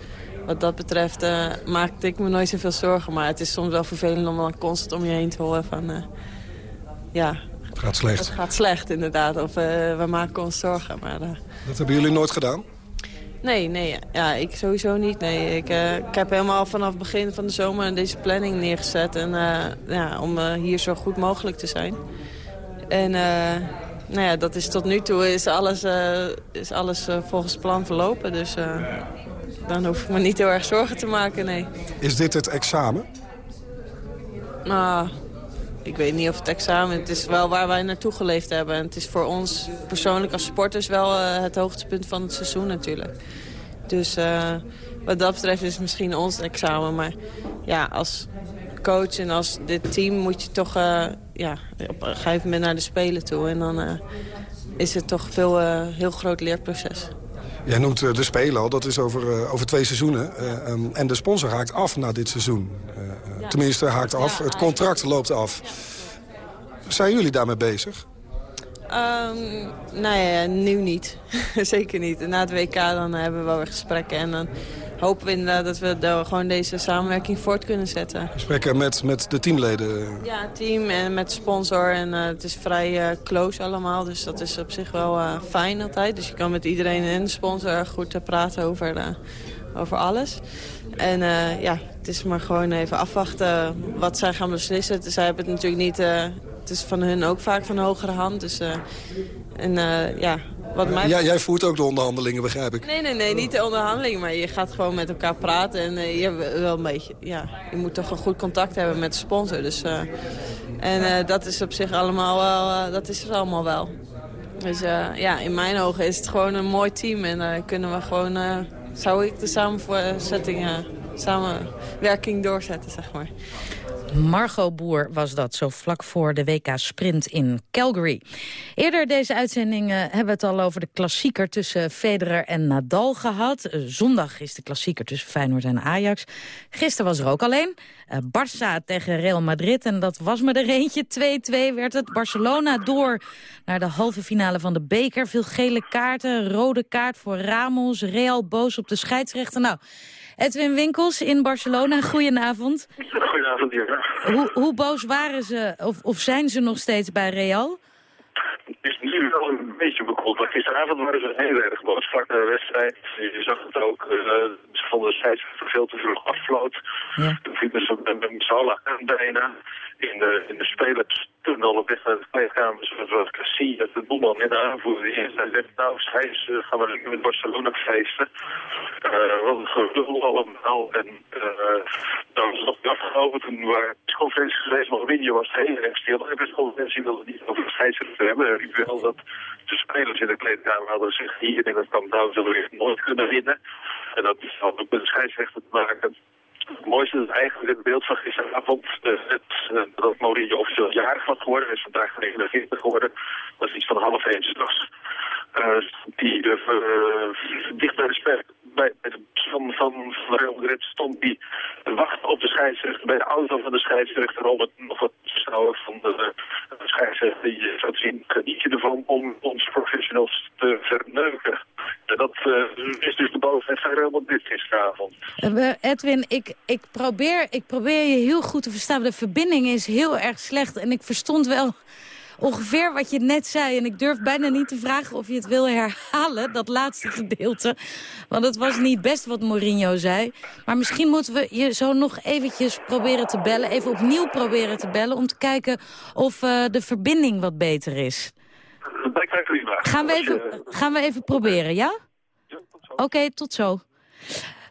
wat dat betreft uh, maakte ik me nooit zoveel zorgen. Maar het is soms wel vervelend om dan constant om je heen te horen van... Uh, ja, het gaat slecht. Het gaat slecht, inderdaad. Of we maken ons zorgen. Maar, dat hebben jullie nooit gedaan? Nee, nee, ja, ik sowieso niet. Nee. Ik, uh, ik heb helemaal vanaf het begin van de zomer deze planning neergezet. En, uh, ja, om uh, hier zo goed mogelijk te zijn. En nou ja, dat is tot nu toe is alles, is alles volgens plan verlopen. Dus dan hoef ik me niet heel erg zorgen te maken, nee. Is dit het examen? Nou, ik weet niet of het examen... Het is wel waar wij naartoe geleefd hebben. En het is voor ons persoonlijk als sporters wel uh, het hoogtepunt van het seizoen natuurlijk. Dus uh, wat dat betreft is het misschien ons examen. Maar ja, als coach en als dit team moet je toch uh, ja, op een gegeven moment naar de Spelen toe. En dan is het toch veel heel groot leerproces. Jij noemt de Spelen al, dat is over, over twee seizoenen. Um, en de sponsor haakt af na dit seizoen. Tenminste, haakt af. Het contract loopt af. Zijn jullie daarmee bezig? Um, nou ja, nu niet. [laughs] Zeker niet. Na het WK dan hebben we wel weer gesprekken. En dan hopen we inderdaad dat we de, gewoon deze samenwerking voort kunnen zetten. Gesprekken met, met de teamleden? Ja, team en met sponsor. En uh, het is vrij uh, close allemaal. Dus dat is op zich wel uh, fijn altijd. Dus je kan met iedereen en de sponsor goed praten over, over alles. En ja, het is maar gewoon even afwachten wat zij gaan beslissen. Zij hebben het natuurlijk niet... Het is van hun ook vaak van hogere hand. Dus, uh, en ja, wat mij... Ja, jij voert ook de onderhandelingen, begrijp ik. Nee, nee, nee, niet de onderhandelingen. Maar je gaat gewoon met elkaar praten. En je, hebt wel een beetje, ja, je moet toch een goed contact hebben met de sponsor. Dus, en dat is op zich allemaal wel... dat is er allemaal wel. Dus ja, in mijn ogen is het gewoon een mooi team. En kunnen we gewoon zou ik de samenwerking doorzetten, zeg maar. Margot Boer was dat, zo vlak voor de WK Sprint in Calgary. Eerder deze uitzending uh, hebben we het al over de klassieker tussen Federer en Nadal gehad. Uh, zondag is de klassieker tussen Feyenoord en Ajax. Gisteren was er ook alleen. Uh, Barça tegen Real Madrid en dat was me er eentje. 2-2 werd het. Barcelona door naar de halve finale van de beker. Veel gele kaarten, rode kaart voor Ramos. Real boos op de scheidsrechter. Nou... Edwin Winkels in Barcelona, goedenavond. Goedenavond, Jurgen. Hoe, hoe boos waren ze, of, of zijn ze nog steeds bij Real? Het is nu wel een beetje bekoeld. Maar gisteravond waren ze heel erg boos. Vlak na de wedstrijd. Je zag het ook. Uh, ze vonden de scheidsrechter veel te vroeg afvloot. Ja. Toen vielen ze met z'n allen aan bijna. In de, in de spelers toen al op weg naar de Zoals Cassie, de doelman in de. Die hij zegt, nou, Schijs, uh, gaan we met Barcelona feesten. Uh, wat een gelul allemaal. En uh, dan was het nog niet afgelopen. Toen waren de conferentie geweest, maar Winje was heel erg stil. De persconferentie wilde niet over de scheidsrechter hebben. Hij riep wel dat de spelers in de kleedkamer hadden zich hier in het kamp nou zullen we nooit kunnen winnen. En dat had ook met de scheidsrechter te maken. Mooiste is eigenlijk het beeld van gisteravond. Uh, het, uh, dat Mourinho officieel jarig was geworden. Hij is vandaag 49 geworden. Dat iets van half één s'nachts. Uh, die dicht bij de spel bij, de van, van, van Real stond die wachten op de scheidsrechter bij de auto van de scheidsrechter om het nog wat te van de, de scheidsrechter. Je zou zien, geniet je ervan om ons professionals te verneuken. Dat uh, is dus de bovenheid van Real Madrid gisteravond. Uh, Edwin, ik, ik, probeer, ik probeer je heel goed te verstaan. De verbinding is heel erg slecht en ik verstond wel ongeveer wat je net zei. En ik durf bijna niet te vragen of je het wil herhalen, dat laatste gedeelte. Want het was niet best wat Mourinho zei. Maar misschien moeten we je zo nog eventjes proberen te bellen. Even opnieuw proberen te bellen om te kijken of uh, de verbinding wat beter is. Gaan we even, gaan we even proberen, ja? Oké, tot zo.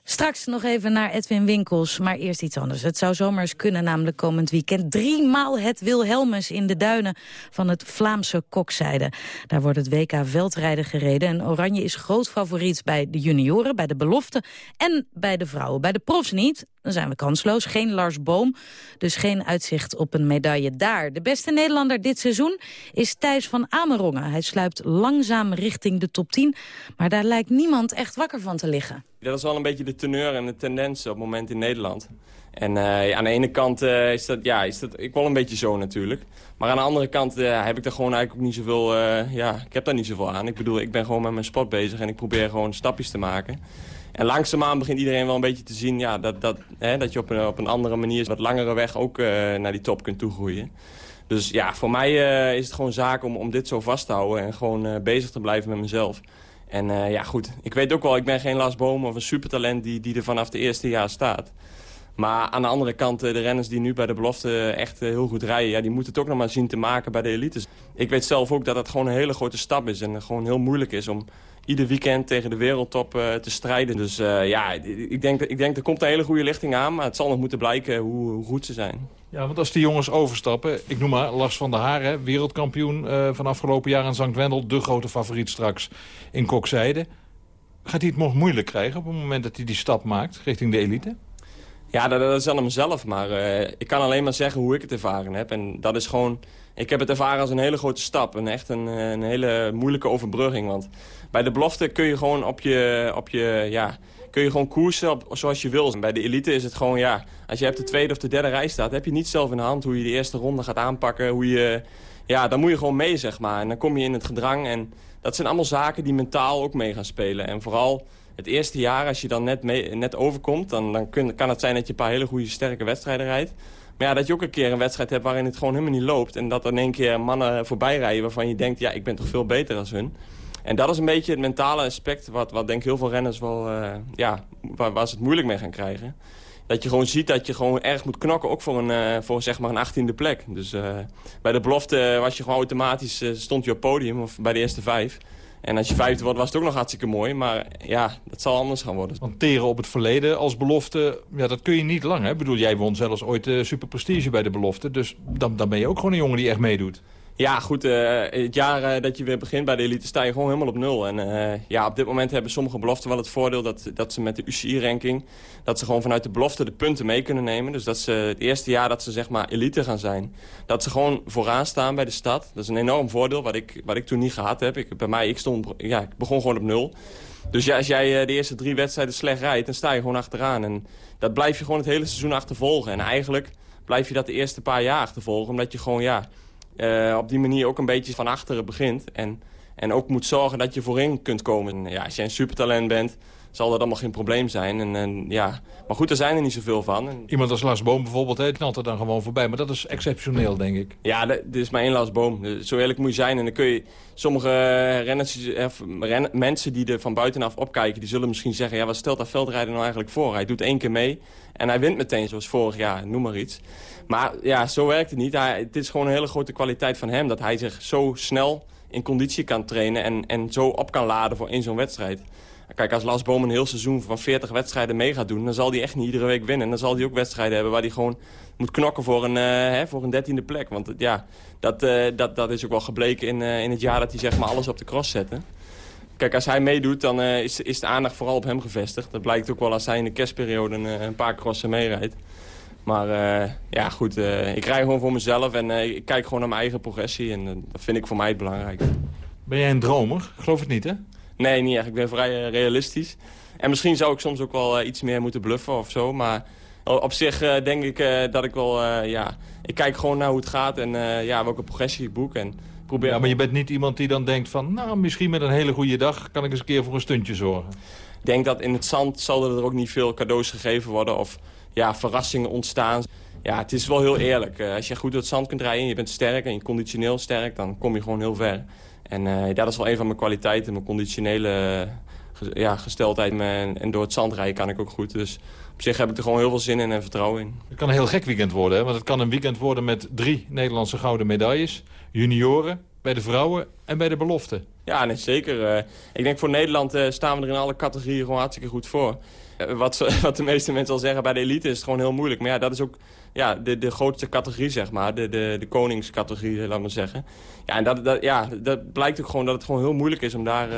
Straks nog even naar Edwin Winkels, maar eerst iets anders. Het zou zomaar eens kunnen, namelijk komend weekend... driemaal het Wilhelmus in de duinen van het Vlaamse Kokzijde. Daar wordt het WK veldrijden gereden. En Oranje is groot favoriet bij de junioren, bij de belofte... en bij de vrouwen. Bij de profs niet, dan zijn we kansloos. Geen Lars Boom, dus geen uitzicht op een medaille daar. De beste Nederlander dit seizoen is Thijs van Amerongen. Hij sluipt langzaam richting de top 10, maar daar lijkt niemand echt wakker van te liggen. Dat is wel een beetje de teneur en de tendens op het moment in Nederland. En uh, aan de ene kant uh, is, dat, ja, is dat ik wel een beetje zo natuurlijk. Maar aan de andere kant uh, heb ik er gewoon eigenlijk ook niet zoveel... ja, ik heb daar niet zoveel aan. Ik bedoel, ik ben gewoon met mijn sport bezig en ik probeer gewoon stapjes te maken. En langzaamaan begint iedereen wel een beetje te zien... Ja, dat, dat, hè, dat je op een, op een andere manier, wat langere weg ook naar die top kunt toegroeien. Dus ja, voor mij is het gewoon zaak om, om dit zo vast te houden... en gewoon bezig te blijven met mezelf. En ja, goed, ik weet ook wel, ik ben geen Lars Boom of een supertalent... die, die er vanaf de eerste jaar staat. Maar aan de andere kant, de renners die nu bij de belofte echt heel goed rijden... Ja, die moeten het ook nog maar zien te maken bij de elites. Ik weet zelf ook dat het gewoon een hele grote stap is. En gewoon heel moeilijk is om ieder weekend tegen de wereldtop uh, te strijden. Dus uh, ja, ik denk, ik denk er komt een hele goede lichting aan. Maar het zal nog moeten blijken hoe, hoe goed ze zijn. Ja, want als die jongens overstappen, ik noem maar Lars van der Haar... wereldkampioen uh, van afgelopen jaar aan Zankt Wendel... de grote favoriet straks in Kokzijde. Gaat hij het nog moeilijk krijgen op het moment dat hij die stap maakt richting de elite? Ja, dat, dat is aan mezelf. Maar uh, ik kan alleen maar zeggen hoe ik het ervaren heb. En dat is gewoon... Ik heb het ervaren als een hele grote stap. En echt een, een hele moeilijke overbrugging. Want bij de belofte kun je gewoon op je... Op je ja, kun je gewoon koersen op, zoals je wil. Bij de elite is het gewoon, ja... Als je op de tweede of de derde rij staat... heb je niet zelf in de hand hoe je de eerste ronde gaat aanpakken. Hoe je... Ja, dan moet je gewoon mee, zeg maar. En dan kom je in het gedrang. En dat zijn allemaal zaken die mentaal ook mee gaan spelen. En vooral het eerste jaar, als je dan net, net overkomt... dan, dan kan het zijn dat je een paar hele goede, sterke wedstrijden rijdt. Maar ja, dat je ook een keer een wedstrijd hebt waarin het gewoon helemaal niet loopt... en dat er in één keer mannen voorbij rijden waarvan je denkt... ja, ik ben toch veel beter dan hun. En dat is een beetje het mentale aspect... wat, wat denk ik heel veel renners wel... Uh, ja, waar, ze het moeilijk mee gaan krijgen. Dat je gewoon ziet dat je gewoon erg moet knokken... ook voor een, uh, voor, zeg maar een achttiende plek. Dus uh, bij de belofte was je gewoon automatisch... stond je op podium of bij de eerste vijf... En als je vijfde wordt, was het ook nog hartstikke mooi. Maar ja, dat zal anders gaan worden. Want teren op het verleden als belofte, ja, dat kun je niet lang. Hè? Ik bedoel, jij won zelfs ooit Super Prestige bij de belofte. Dus dan, dan ben je ook gewoon een jongen die echt meedoet. Ja, goed. Uh, het jaar uh, dat je weer begint bij de elite sta je gewoon helemaal op nul. En uh, ja, op dit moment hebben sommige beloften wel het voordeel dat, dat ze met de UCI-ranking... dat ze gewoon vanuit de belofte de punten mee kunnen nemen. Dus dat ze het eerste jaar dat ze zeg maar elite gaan zijn... dat ze gewoon vooraan staan bij de stad. Dat is een enorm voordeel wat ik, wat ik toen niet gehad heb. Ik, bij mij, ik, stond, ja, ik begon gewoon op nul. Dus ja, als jij de eerste drie wedstrijden slecht rijdt, dan sta je gewoon achteraan. En dat blijf je gewoon het hele seizoen achtervolgen. En eigenlijk blijf je dat de eerste paar jaar achtervolgen, omdat je gewoon... ja uh, op die manier ook een beetje van achteren begint. En, en ook moet zorgen dat je voorin kunt komen. Ja, als jij een supertalent bent, zal dat allemaal geen probleem zijn. En, en, ja. Maar goed, er zijn er niet zoveel van. Iemand als Lars Boom bijvoorbeeld, he, knalt er dan gewoon voorbij. Maar dat is exceptioneel, denk ik. Ja, er is maar één Lars Boom. Zo eerlijk moet je zijn. En dan kun je sommige renners, ren, mensen die er van buitenaf opkijken... die zullen misschien zeggen, ja, wat stelt dat veldrijder nou eigenlijk voor? Hij doet één keer mee en hij wint meteen, zoals vorig jaar, noem maar iets. Maar ja, zo werkt het niet. Hij, het is gewoon een hele grote kwaliteit van hem... dat hij zich zo snel in conditie kan trainen en, en zo op kan laden voor één zo'n wedstrijd. Kijk, als Lars Boom een heel seizoen van 40 wedstrijden mee gaat doen... dan zal hij echt niet iedere week winnen. Dan zal hij ook wedstrijden hebben waar hij gewoon moet knokken voor een, uh, hè, voor een dertiende plek. Want ja, dat, uh, dat, dat is ook wel gebleken in, uh, in het jaar dat hij zeg maar, alles op de cross zette. Kijk, als hij meedoet, dan is, is de aandacht vooral op hem gevestigd. Dat blijkt ook wel als hij in de kerstperiode een, een paar crossen meerijdt. Maar uh, ja, goed, uh, ik rij gewoon voor mezelf en uh, ik kijk gewoon naar mijn eigen progressie. En dat vind ik voor mij het belangrijkste. Ben jij een dromer? Geloof het niet, hè? Nee, niet echt. Ik ben vrij realistisch. En misschien zou ik soms ook wel iets meer moeten bluffen of zo. Maar op zich denk ik dat ik wel, ja... Ik kijk gewoon naar hoe het gaat en ja, welke progressie ik boek. En probeer ja, maar je bent niet iemand die dan denkt van... nou, misschien met een hele goede dag kan ik eens een keer voor een stuntje zorgen. Ik denk dat in het zand zal er ook niet veel cadeaus gegeven worden... of ja, verrassingen ontstaan. Ja, het is wel heel eerlijk. Uh, als je goed door het zand kunt rijden, je bent sterk en je conditioneel sterk, dan kom je gewoon heel ver. En uh, dat is wel een van mijn kwaliteiten, mijn conditionele ja, gesteldheid. En, en door het zand rijden kan ik ook goed. Dus op zich heb ik er gewoon heel veel zin in en vertrouwen in. Het kan een heel gek weekend worden, hè? want het kan een weekend worden met drie Nederlandse gouden medailles. Junioren, bij de vrouwen en bij de belofte. Ja, nee, zeker. Ik denk voor Nederland staan we er in alle categorieën gewoon hartstikke goed voor. Uh, wat, [laughs] wat de meeste mensen al zeggen, bij de elite is het gewoon heel moeilijk. Maar ja, dat is ook ja, de, de grootste categorie, zeg maar. De, de, de koningscategorie, laat maar zeggen. Ja, en dat, dat, ja, dat blijkt ook gewoon dat het gewoon heel moeilijk is om daar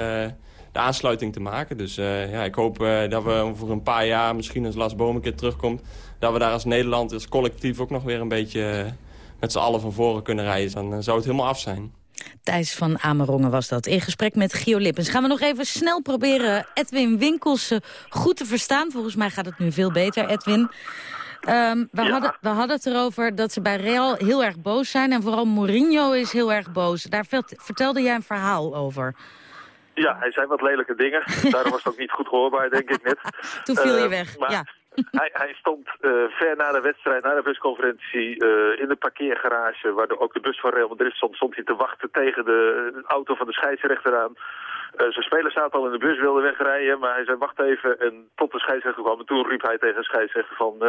de aansluiting te maken. Dus ja, ik hoop dat we over een paar jaar, misschien als Las Boom een keer terugkomt... dat we daar als Nederland, als collectief ook nog weer een beetje met z'n allen van voren kunnen rijden. Dan zou het helemaal af zijn. Thijs van Amerongen was dat. In gesprek met Gio Lippens. Gaan we nog even snel proberen Edwin Winkels goed te verstaan. Volgens mij gaat het nu veel beter, Edwin. Ehm, we, hadden, we hadden het erover dat ze bij Real heel erg boos zijn. En vooral Mourinho is heel erg boos. Daar vertelde jij een verhaal over. Ja, hij zei wat lelijke dingen. Daarom was het ook niet goed hoorbaar, denk ik net. [laughs] Toen viel je ehm, weg, ja. Hij, hij, stond uh, ver na de wedstrijd, na de busconferentie, uh, in de parkeergarage... waar de, ook de bus van Real Madrid stond, stond hij te wachten tegen de auto van de scheidsrechter aan... Uh, zijn spelers zaten al in de bus, wilden wegrijden, maar hij zei wacht even. En tot de scheidsrechter kwam en toen riep hij tegen de scheidsrechter van... Hé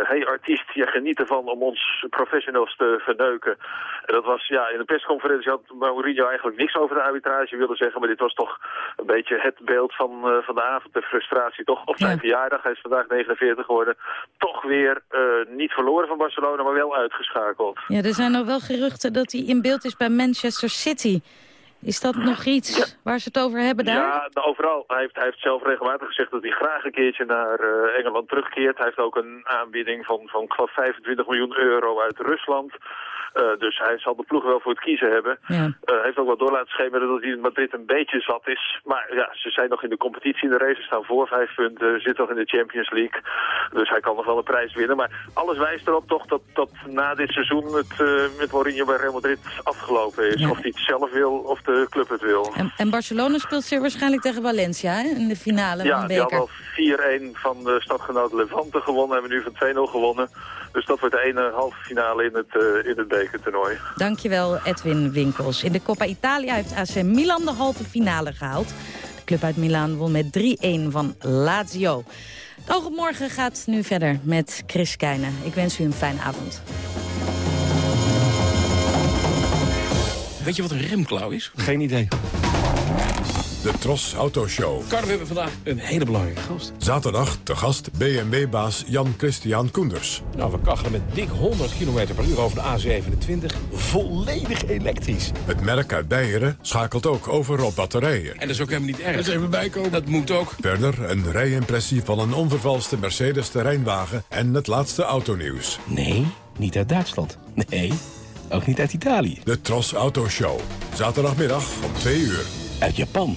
uh, hey artiest, je geniet ervan om ons professionals te verneuken. En dat was, ja, in de persconferentie had Mourinho eigenlijk niks over de arbitrage willen zeggen. Maar dit was toch een beetje het beeld van, uh, van de avond, de frustratie. Toch op zijn ja. verjaardag, hij is vandaag 49 geworden, toch weer niet verloren van Barcelona, maar wel uitgeschakeld. Ja, er zijn nog wel geruchten dat hij in beeld is bij Manchester City... Is dat nog iets waar ze het over hebben daar? Ja, nou, overal. Hij heeft, hij heeft zelf regelmatig gezegd dat hij graag een keertje naar uh, Engeland terugkeert. Hij heeft ook een aanbieding van, van 25 miljoen euro uit Rusland. Uh, dus hij zal de ploeg wel voor het kiezen hebben. Ja. Uh, heeft ook wel door laten schemeren dat hij in Madrid een beetje zat is. Maar ja, ze zijn nog in de competitie in de race. Ze staan voor vijf punten, zit nog in de Champions League. Dus hij kan nog wel een prijs winnen. Maar alles wijst erop toch dat, dat na dit seizoen het uh, met Mourinho bij Real Madrid afgelopen is. Ja. Of hij het zelf wil of de club het wil. En, en Barcelona speelt zeer waarschijnlijk tegen Valencia hè? in de finale ja, van de beker. Ja, die hadden al 4-1 van de stadgenoot Levante gewonnen. Hebben nu van 2-0 gewonnen. Dus dat wordt de ene halve finale in het, uh, in het bekertoernooi. Dankjewel Edwin Winkels. In de Coppa Italia heeft AC Milan de halve finale gehaald. De club uit Milaan won met 3-1 van Lazio. Het oog op morgen gaat nu verder met Chris Keijnen. Ik wens u een fijne avond. Weet je wat een remklauw is? Geen idee. De Tros Autoshow. Carl, we hebben vandaag een hele belangrijke gast. Zaterdag te gast BMW-baas Jan-Christian Koenders. Nou, we kachelen met dik 100 km per uur over de A27. Volledig elektrisch. Het merk uit Beieren schakelt ook over op batterijen. En dat is ook helemaal niet erg. Dat is even bijkomen. Dat moet ook. Verder een rijimpressie van een onvervalste Mercedes terreinwagen... en het laatste autonieuws. Nee, niet uit Duitsland. Nee, ook niet uit Italië. De Tros Autoshow. Zaterdagmiddag om 2 uur. Uit Japan.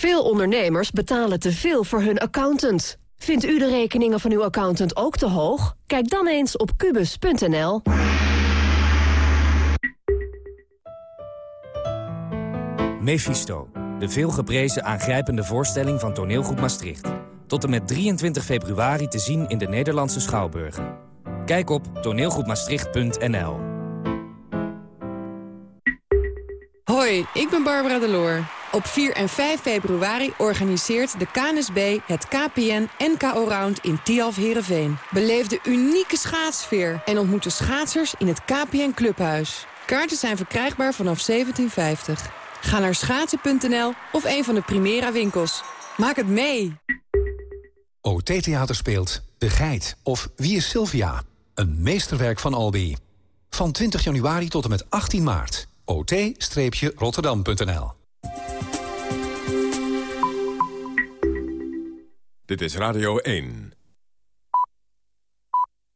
Veel ondernemers betalen te veel voor hun accountant. Vindt u de rekeningen van uw accountant ook te hoog? Kijk dan eens op kubus.nl. Mephisto, de veelgeprezen aangrijpende voorstelling van toneelgroep Maastricht. Tot en met 23 februari te zien in de Nederlandse Schouwburgen. Kijk op toneelgroepmaastricht.nl. Hoi, ik ben Barbara Deloor. Op 4 en 5 februari organiseert de KNSB het KPN NKO Round in Tialf Herenveen. Beleef de unieke schaatsfeer en ontmoet de schaatsers in het KPN Clubhuis. Kaarten zijn verkrijgbaar vanaf 1750. Ga naar schaatsen.nl of een van de Primera winkels. Maak het mee! OT Theater speelt De Geit of Wie is Sylvia? Een meesterwerk van Albi. Van 20 januari tot en met 18 maart. ot-rotterdam.nl Dit is Radio 1.